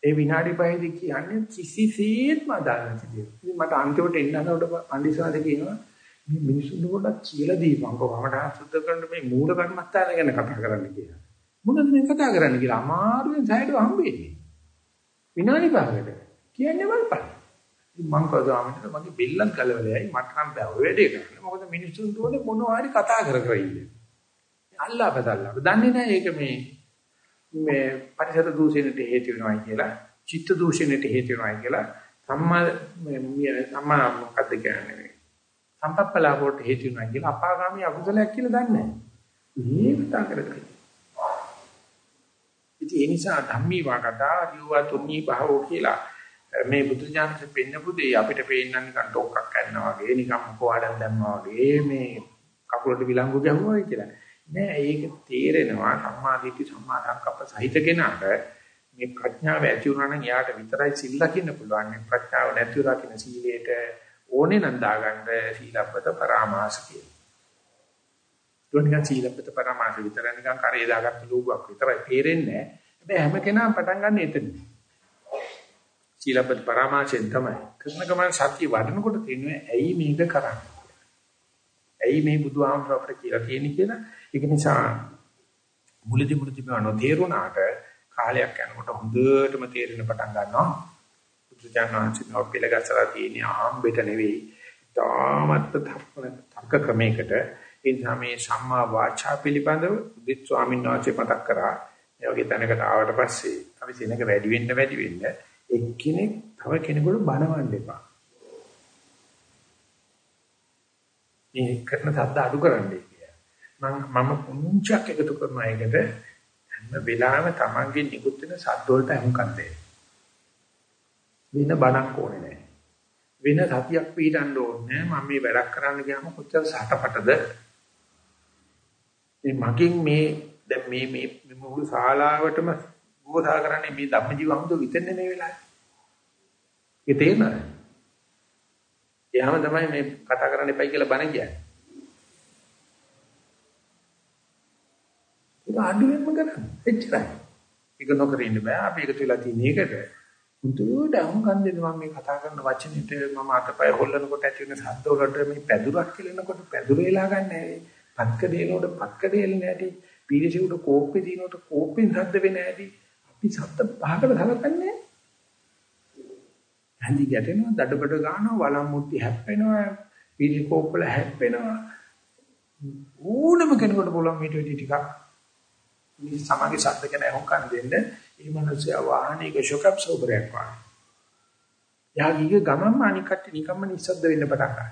ඒ විනාඩි 5දී කියන්නේ කිසිසේත්ම අදාළ නැති දේ. ඉතින් මට අන්තිමට එන්නනකොට පඬිසාද කියනවා මේ මිනිසුන්ට පොඩ්ඩක් කියලා දීපන් කොහමද සුද්ධ කරන්න මේ මූල කර්මස්ථාන ගැන කතා කරන්න කියලා. මොනවද මේ කතා කරන්න කියලා අමාරුවෙන් සයිඩව හම්බෙන්නේ. විනාඩි 5කට කියන්නේ වල්පල්. මං කවදාමද මගේ බෙල්ලක් ගලවලයි මට නම් බෑ ඔය වැඩේ කරන්න. මොකද මිනිසුන්ට ඕනේ මොනවා හරි කතා කර කර ඉන්නේ. අල්ලාපදල්ලාප. දන්නේ නැහැ ඒක මේ මේ පරිසර දූෂණයට හේතු වෙනවයි කියලා, චිත්ත දූෂණයට හේතු වෙනවයි කියලා සම්මා මේ සම්මා මොකද්ද කියන්නේ? සම්පප්පලාපෝට හේතු වෙනවයි කියලා අපාගාමී අකුසලයක් කියලා දන්නේ නැහැ. මේ කතා කරන්නේ. ඉතින් ඒ නිසා ධම්මී වාගතා යුවා තුන්නී භවෝ කියලා මේ බුදු ඥානසේ පෙන්නපු දෙය අපිට පේන්න නිකන් ඩොක්කක් කරනවා වගේ නිකන් මොකවඩක් දැම්මා වගේ මේ කකුලට විලංගු ගැහුවා කියලා. නෑ ඒක තේරෙනවා සම්මාදිට්ඨි සම්මා සංකප්ප සහිත කෙනාට මේ ප්‍රඥාව ඇති වුණා නම් යාට විතරයි සිල් ලකින්න පුළුවන්. මේ ප්‍රඥාව නැති වුණා කියන සීලයට ඕනේ නම් දාගන්න සීලබ්බත පරාමාස කියලා. දුන්නා සීලබ්බත පරාමාස විතර නිකන් කරේ දාගත්ත ලෝභයක් විතරයි තේරෙන්නේ. හැබැයි හැම කෙනාම පටන් ගන්න එතන. සීලබ්බත පරාමාසයෙන් තමයි. කෘෂ්ණ ගමන් සත්‍ය වඩනකොට තේන්නේ ඇයි මේක කරන්නේ? ඇයි මේ බුදුහාමුදුර අපිට කියලා තියෙන්නේ කියලා ඒක නිසා මුලදි මුලදි මේව නොතේරුණාට කාලයක් යනකොට හොඳටම තේරෙන පටන් ගන්නවා. බුදුජානනාංශිකව පිළිගස්සලා තියෙන ආම්බෙට නෙවෙයි. තාමත් තර්ක ක්‍රමයකට ඒ නිසා මේ සම්මා වාචා පිළිබඳව උදිත් ස්වාමීන් වහන්සේ මතක් කරා. මේ වගේ තැනකට ආවට පස්සේ අපි සෙනඟ වැඩි වෙන්න වැඩි වෙන්න එක්කෙනෙක් තව කෙනෙකුට බනවන්න එපා. මේ කරන සද්ද අඩු කරන්නයි. මම මම පුංචක් එකතු කරන එකට හැම වෙලාවෙම Tamange නිකුත් වෙන සද්ද වලට අහුම්කම් දෙන්න. වෙන බණක් ඕනේ නැහැ. වෙන සතියක් පිටින්න ඕනේ මම මේ වැඩක් කරන්න ගියාම කොච්චර සහටපටද මේ මගෙන් මේ දැන් මේ මේ මුළු ශාලාවටම ගෝසා කරන්නේ මේ ධම්මජීව හමුද විතන්නේ මේ වෙලාවේ. ඒ තේරෙනවද? එයාම තමයි මේ කතා කරන්න එපයි කියලා බණ කියන්නේ. අඩුවෙන්ම කරන්නේ. එච්චරයි. ඒක නොකර ඉන්න බෑ. අපි එකතු වෙලා තියෙන එකට මුදුඩ අහුම්කන් දෙන්න මම මේ කතා කරන වචනෙට මම අතපය හොල්ලනකොට ඇති වෙන ශබ්ද වලට මේ පැදුරක් කියලානකොට පැදුර එලා ගන්න හැටි, අක්ක දේනොට පක්ක දේල නැටි පීරිසිකුට කෝප්පේ දිනොට කෝප්පෙන් සද්ද වෙන්නේ නැටි අපි සත්ත පහකට හලකන්නේ හැඳි ගැටෙනවා දඩබඩ ගන්නවා වලම්මුට්ටි හැප්පෙනවා පීරි කෝප්පල හැප්පෙනවා ඕනම කෙනෙකුට පුළුවන් මේට වෙටි ටිකක් මේ සමාගේ සද්ද ගැන හොකන් දෙන්න ඒ මනුස්සයා වාහනයක ෂොකප් සෝබරයක් වань. යාගීගේ ගමන්ම අනිකට නිකම්ම නිස්සද්ද වෙන්න පටන් ගන්නවා.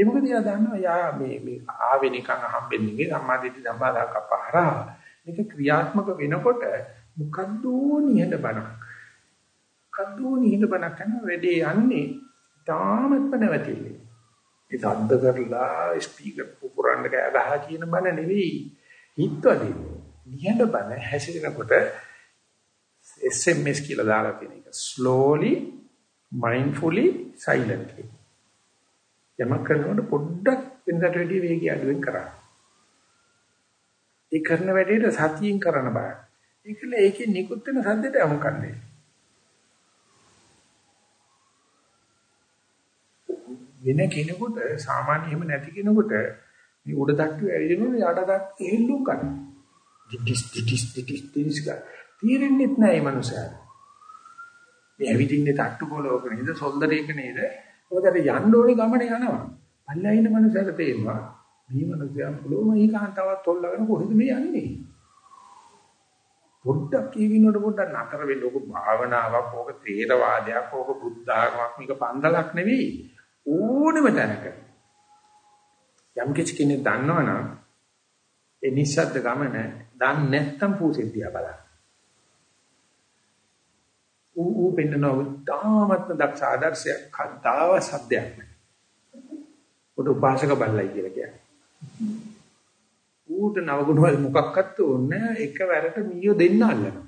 ඒ මොකද යා දන්නවා යා මේ මේ ආවේ නිකන් හම්බෙන්නේ සම්මාදිටි සම්මාදාක පහරා. මේක ක්‍රියාත්මක වෙනකොට මොකද්ද නිහඬ බණක්. මොකද්ද නිහඬ බණක් කරන වැඩේ යන්නේ තාමත්ම නැවතිලි. ඒ සද්ද කරලා ස්පීකර් පුපුරන්න කෑ ගහලා කියන බණ නෙවෙයි හිතවලින්. නිහඬ බණ හැසිරෙනකොට SMS කියලා දාලා තියෙන එක. slowly, mindfully, silently. යමක් කරනකොට පොඩ්ඩක් වෙනකට වැඩිය වේගය අඩුවෙන් කරා. ඒ කරන වැඩේට සතියෙන් කරන බෑ. ඒකල ඒකේ නිකුත් වෙන සද්දයට අමු කන්නේ. වෙන කෙනෙකුට සාමාන්‍ය එහෙම නැති කෙනෙකුට මේ උඩ තට්ටුව ඇවිදිනකොට යට තට්ටුව හෙල්ලුම් කරනවා. දිටිස් දිටිස් දිටිස් දිටිස් ගා. තීරෙන්නෙත් නැහැ මේ මනුස්සයා. මේ ඇවිදින්නේ තට්ටු කොලවක නේද සොල්දරේක නේද? මොකද යන්න ඕනේ ගමන යනවා. පල්ලා ඉන්න මනුස්සයාට තේරෙනවා මේ මනුස්සයා පුළුවන් ඊකාන්තවත් තොල්ලගෙන කොහෙද මේ යන්නේ? පොඩ්ඩක් කියවිනකොට පොඩ්ඩක් නතර වෙන්න ඕක භාවනාවක් ඕක තේරවාදයක් ඕක බුද්ධ ආගමක් මේක පන්දලක් නෙවෙයි ඕනෙම තැනක යම් කිසි කෙනෙක් දන්නවනම් ඒ නිස්සද්ද ගමන දන්නේ නැත්තම් පූසෙද්දියා බලන්න. ඌ ඌ පෙන්නන උදාමත්ම දක්ෂ ආදර්ශයක් කද්දාව සද්දයක් නෑ. උඩ උපාසක බල්ලයි කියලා කියන්නේ. ඌට නවගුණ වල මොකක්වත් ඕනේ එකවරට මීයෝ දෙන්න අල්ලනවා.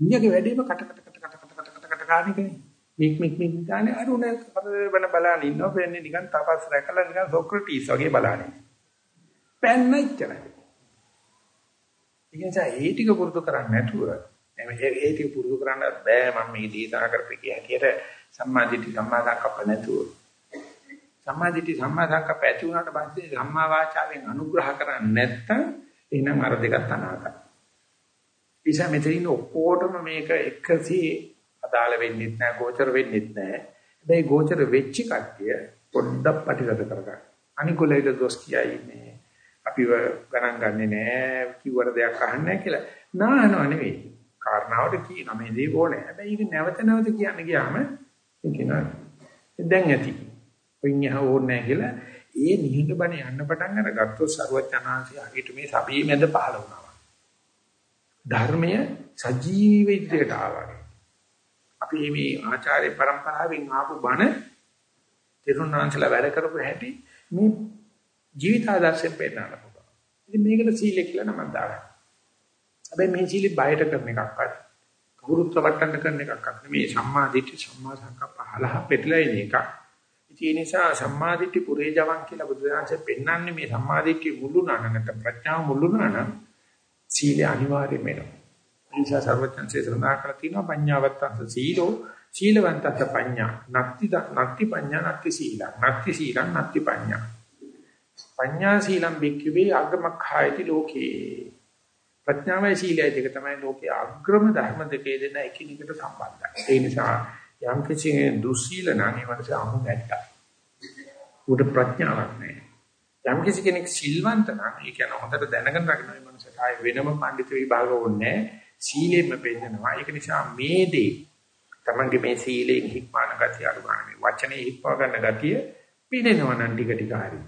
මීයගේ වැඩේම කට කට කට කට කට කට කට ගන්න එකනේ. මික් මික් මික් ගානේ අරුණ කරවන බලන ඉන්නවා වෙන්නේ නිකන් තපස් රැකලා නිකන් සොක්‍රටිස් වගේ බලන්නේ. පැන්න ඉච්චරයි. ඉතින්සා ඒ ටික පුරුදු කරන්නේ නැතුව ඒ ටික පුරුදු කරන්න බෑ මම මේ දේශනා කරපේ කිය හැටියට සම්මාදිට්ඨි සම්මාදාකප්ප නැතුව සම්මාදිට්ඨි සම්මාදාකප්ප ඇති වුණාට පස්සේ සම්මා වාචාවෙන් අනුග්‍රහ කරන්නේ නැත්තම් එහෙනම් අර දෙකත් අනාගතයි. ඉතින් මෙතනින් ඔක්කොටම මේක එකසේ අදාළ වෙන්නේ නැහැ ගෝචර වෙන්නේ නැහැ. හැබැයි ගෝචර වෙච්ච කට්ටිය පොඩ්ඩක් ප්‍රතිගත කරගන්න. අනිකුලයිද දොස් කියයි මේ අපිව ගණන් ගන්නෙ නෑ කිව්වට දෙයක් අහන්නේ නැහැ කියලා. නානව නෙවෙයි. කාරණාවට කියනවා මේ දේ ඕනේ. හැබැයි ඒක නැවත නැවත කියන්න ගියාම කියනවා දැන් ඇති. ඔයින් යහ ඕනේ කියලා ඒ නිහඬබණ යන්න පටන් අරගත්තොත් සරුවචනාංශය අගිට මේ සබී මැද පහළ වුණා. ධර්මය සජීව ඉදිරියට ආවා. අපි මේ ආචාර්ය પરම්පරාවෙන් ආපු බණ තිරුණාංශලා වැඩ කරපු හැටි මේ ජීවිත ආදර්ශයෙන් පෙන්නනවා. ඉතින් මේකට සීලය කියලා නමක් දාගන්න. හැබැයි මේ සීලෙ බයයට කරන එකක්වත් කවුරුත් වටන්න කරන එකක්වත් නෙමේ සම්මා දිට්ඨි සම්මා සංකප්ප හලහ පෙටලා ඉන එකක්. ඉතින් ඒ නිසා සම්මා දිට්ඨි පුරේ ජවන් කියලා බුදුරජාණන්සේ පෙන්වන්නේ මේ සම්මා දිට්ඨි මුල්ලු නානකට ප්‍රඥාව මුල්ලු නාන සීලය අනිවාර්යයෙන්ම වෙනවා. නිසා සර්වඥන්සේ සඳහන් කරලා තියෙනවා පඤ්ඤාවත්තං සීලෝ සීලවන්තස්ස පඤ්ඤා. නක්ති නක්ති පඤ්ඤා නක්ති සීලං. නක්ති සීලං නක්ති පඤ්ඤා. පඤ්ඤා සීලං බික්කවේ අග්ගමඛායති ලෝකේ. ප්‍රඥාවයි සීලයයි දෙක තමයි ලෝකේ අග්‍රම ධර්ම දෙකේ දෙන එකිනෙකට සම්බන්ධයි ඒ නිසා යම් කිසි දුස්සීල නම් ඒ වගේ අමු නැට්ටා උඩ ප්‍රඥාවක් නැහැ යම් කිසි කෙනෙක් සිල්වන්ත නම් ඒ කියන්නේ හොඳට දැනගෙන රකින්න මේ මනසට ආය වෙනම පඬිතු විභාග ඕනේ නැහැ සීලෙම පෙන්නනවා. ඒක නිසා මේ දේ තමන්ගේ මේ සීලෙන් හික්මාන ගතිය අඩු ගන්න මේ වචනේ හික්වා ගන්න ගතිය පිළිනවන ටික ටික හරි.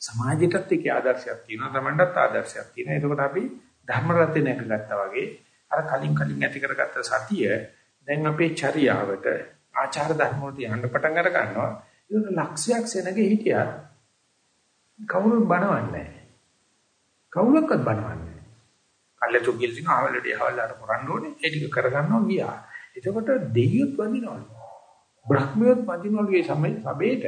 සමාජයටත් ඒකේ ආදර්ශයක් තියෙනවා තමන්ටත් ආදර්ශයක් තියෙනවා. එතකොට අපි ධර්ම රත්නේ නැකගත්තා වගේ අර කලින් කලින් ඇති කරගත්ත සතිය දැන් අපේ චර්යාවට ආචාර ධර්ම වලට යන්න පටන් අර ගන්නවා. ඒක ලක්ෂයක් සෙනගේ හිටියා. කවුරුත් බනවන්නේ නැහැ. කවුරක්වත් බනවන්නේ කල්ලතු ගිල් දින ආවලට යවලාට කරන්න ඕනේ ඒ ටික කරගන්නවා ගියා. එතකොට දෙයියොත් වඳිනවලු. බ්‍රහ්මියොත් වඳිනවලු මේ සමේ සබේට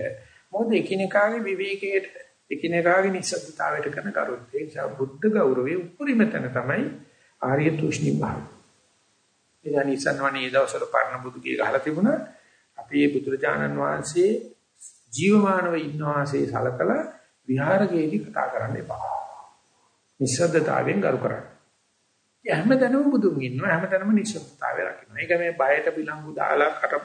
මොකද එකිනෙකාගේ විවේකයට එකිනෙකාගේ නිස්සද්දතාවයට කරන කරුත් ඒ නිසා බුද්ධ ගෞරවයේ උපරිම තැන තමයි ආර්ය තුෂ්ණි භාවය. එදා නිසන්වනේ දවසට පරණ බුදු කිය ගහලා තිබුණා අපේ බුදුරජාණන් වහන්සේ ජීවමානව ඉන්න වාසේ සලකලා විහාරකේදී කතා කරන්න එපා. නිස්සද්දතාවයෙන් ගරු කරන්න. හැමදැනම බුදුන් ඉන්නවා හැමදැනම නිස්සද්දතාවය රකින්න. ඒක මේ බයට පිලංගු දාලා කට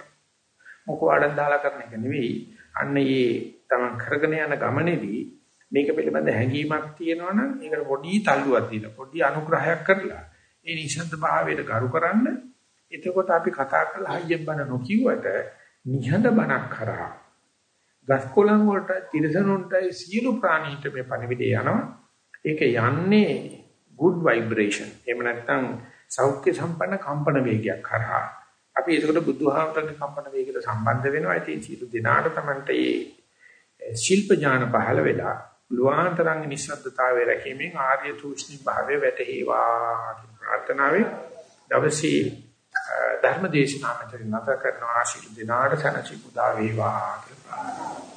මොකවඩක් දාලා කරන එක නෙවෙයි. අන්න ඒ තමන් කරගෙන යන ගමනේදී මේක පිළිබඳ හැඟීමක් තියෙනවා නම් ඒකට පොඩි තල්ලුවක් දීලා පොඩි අනුග්‍රහයක් කරලා ඒ නිශ්ශබ්ද භාවයට ගරු කරන්න. එතකොට අපි කතා කරලා හයියෙන් බන නොකියුවට නිහඬ බණක් කරා. ගස්කොලන් වලට තිරසනුන්ටයි සියලු ප්‍රාණීන්ට මේ පණිවිඩය යනවා. ඒක යන්නේ good vibration. එහෙම නැත්නම් සෞඛ්‍ය සම්පන්න කම්පන වේගයක් කරා. අපි ඒකට බුදුහාමරගේ කම්පන වේගයට සම්බන්ධ වෙනවා. ඉතින් සියලු දිනාට තමන්ට මේ ශිල්ප ඥාන පහළ වෙලා ලුවාන්තරංග නිස්සද්දතාවයේ රැකීමෙන් ආර්ය තුෂ්ණි භාවය වැටේවා කියන ප්‍රාර්ථනාවෙන් දවසේ ධර්ම දේශනාව මෙතන නැත කරනවා. ආශිර්වාද දිනාට සනසි පුදා වේවා කියලා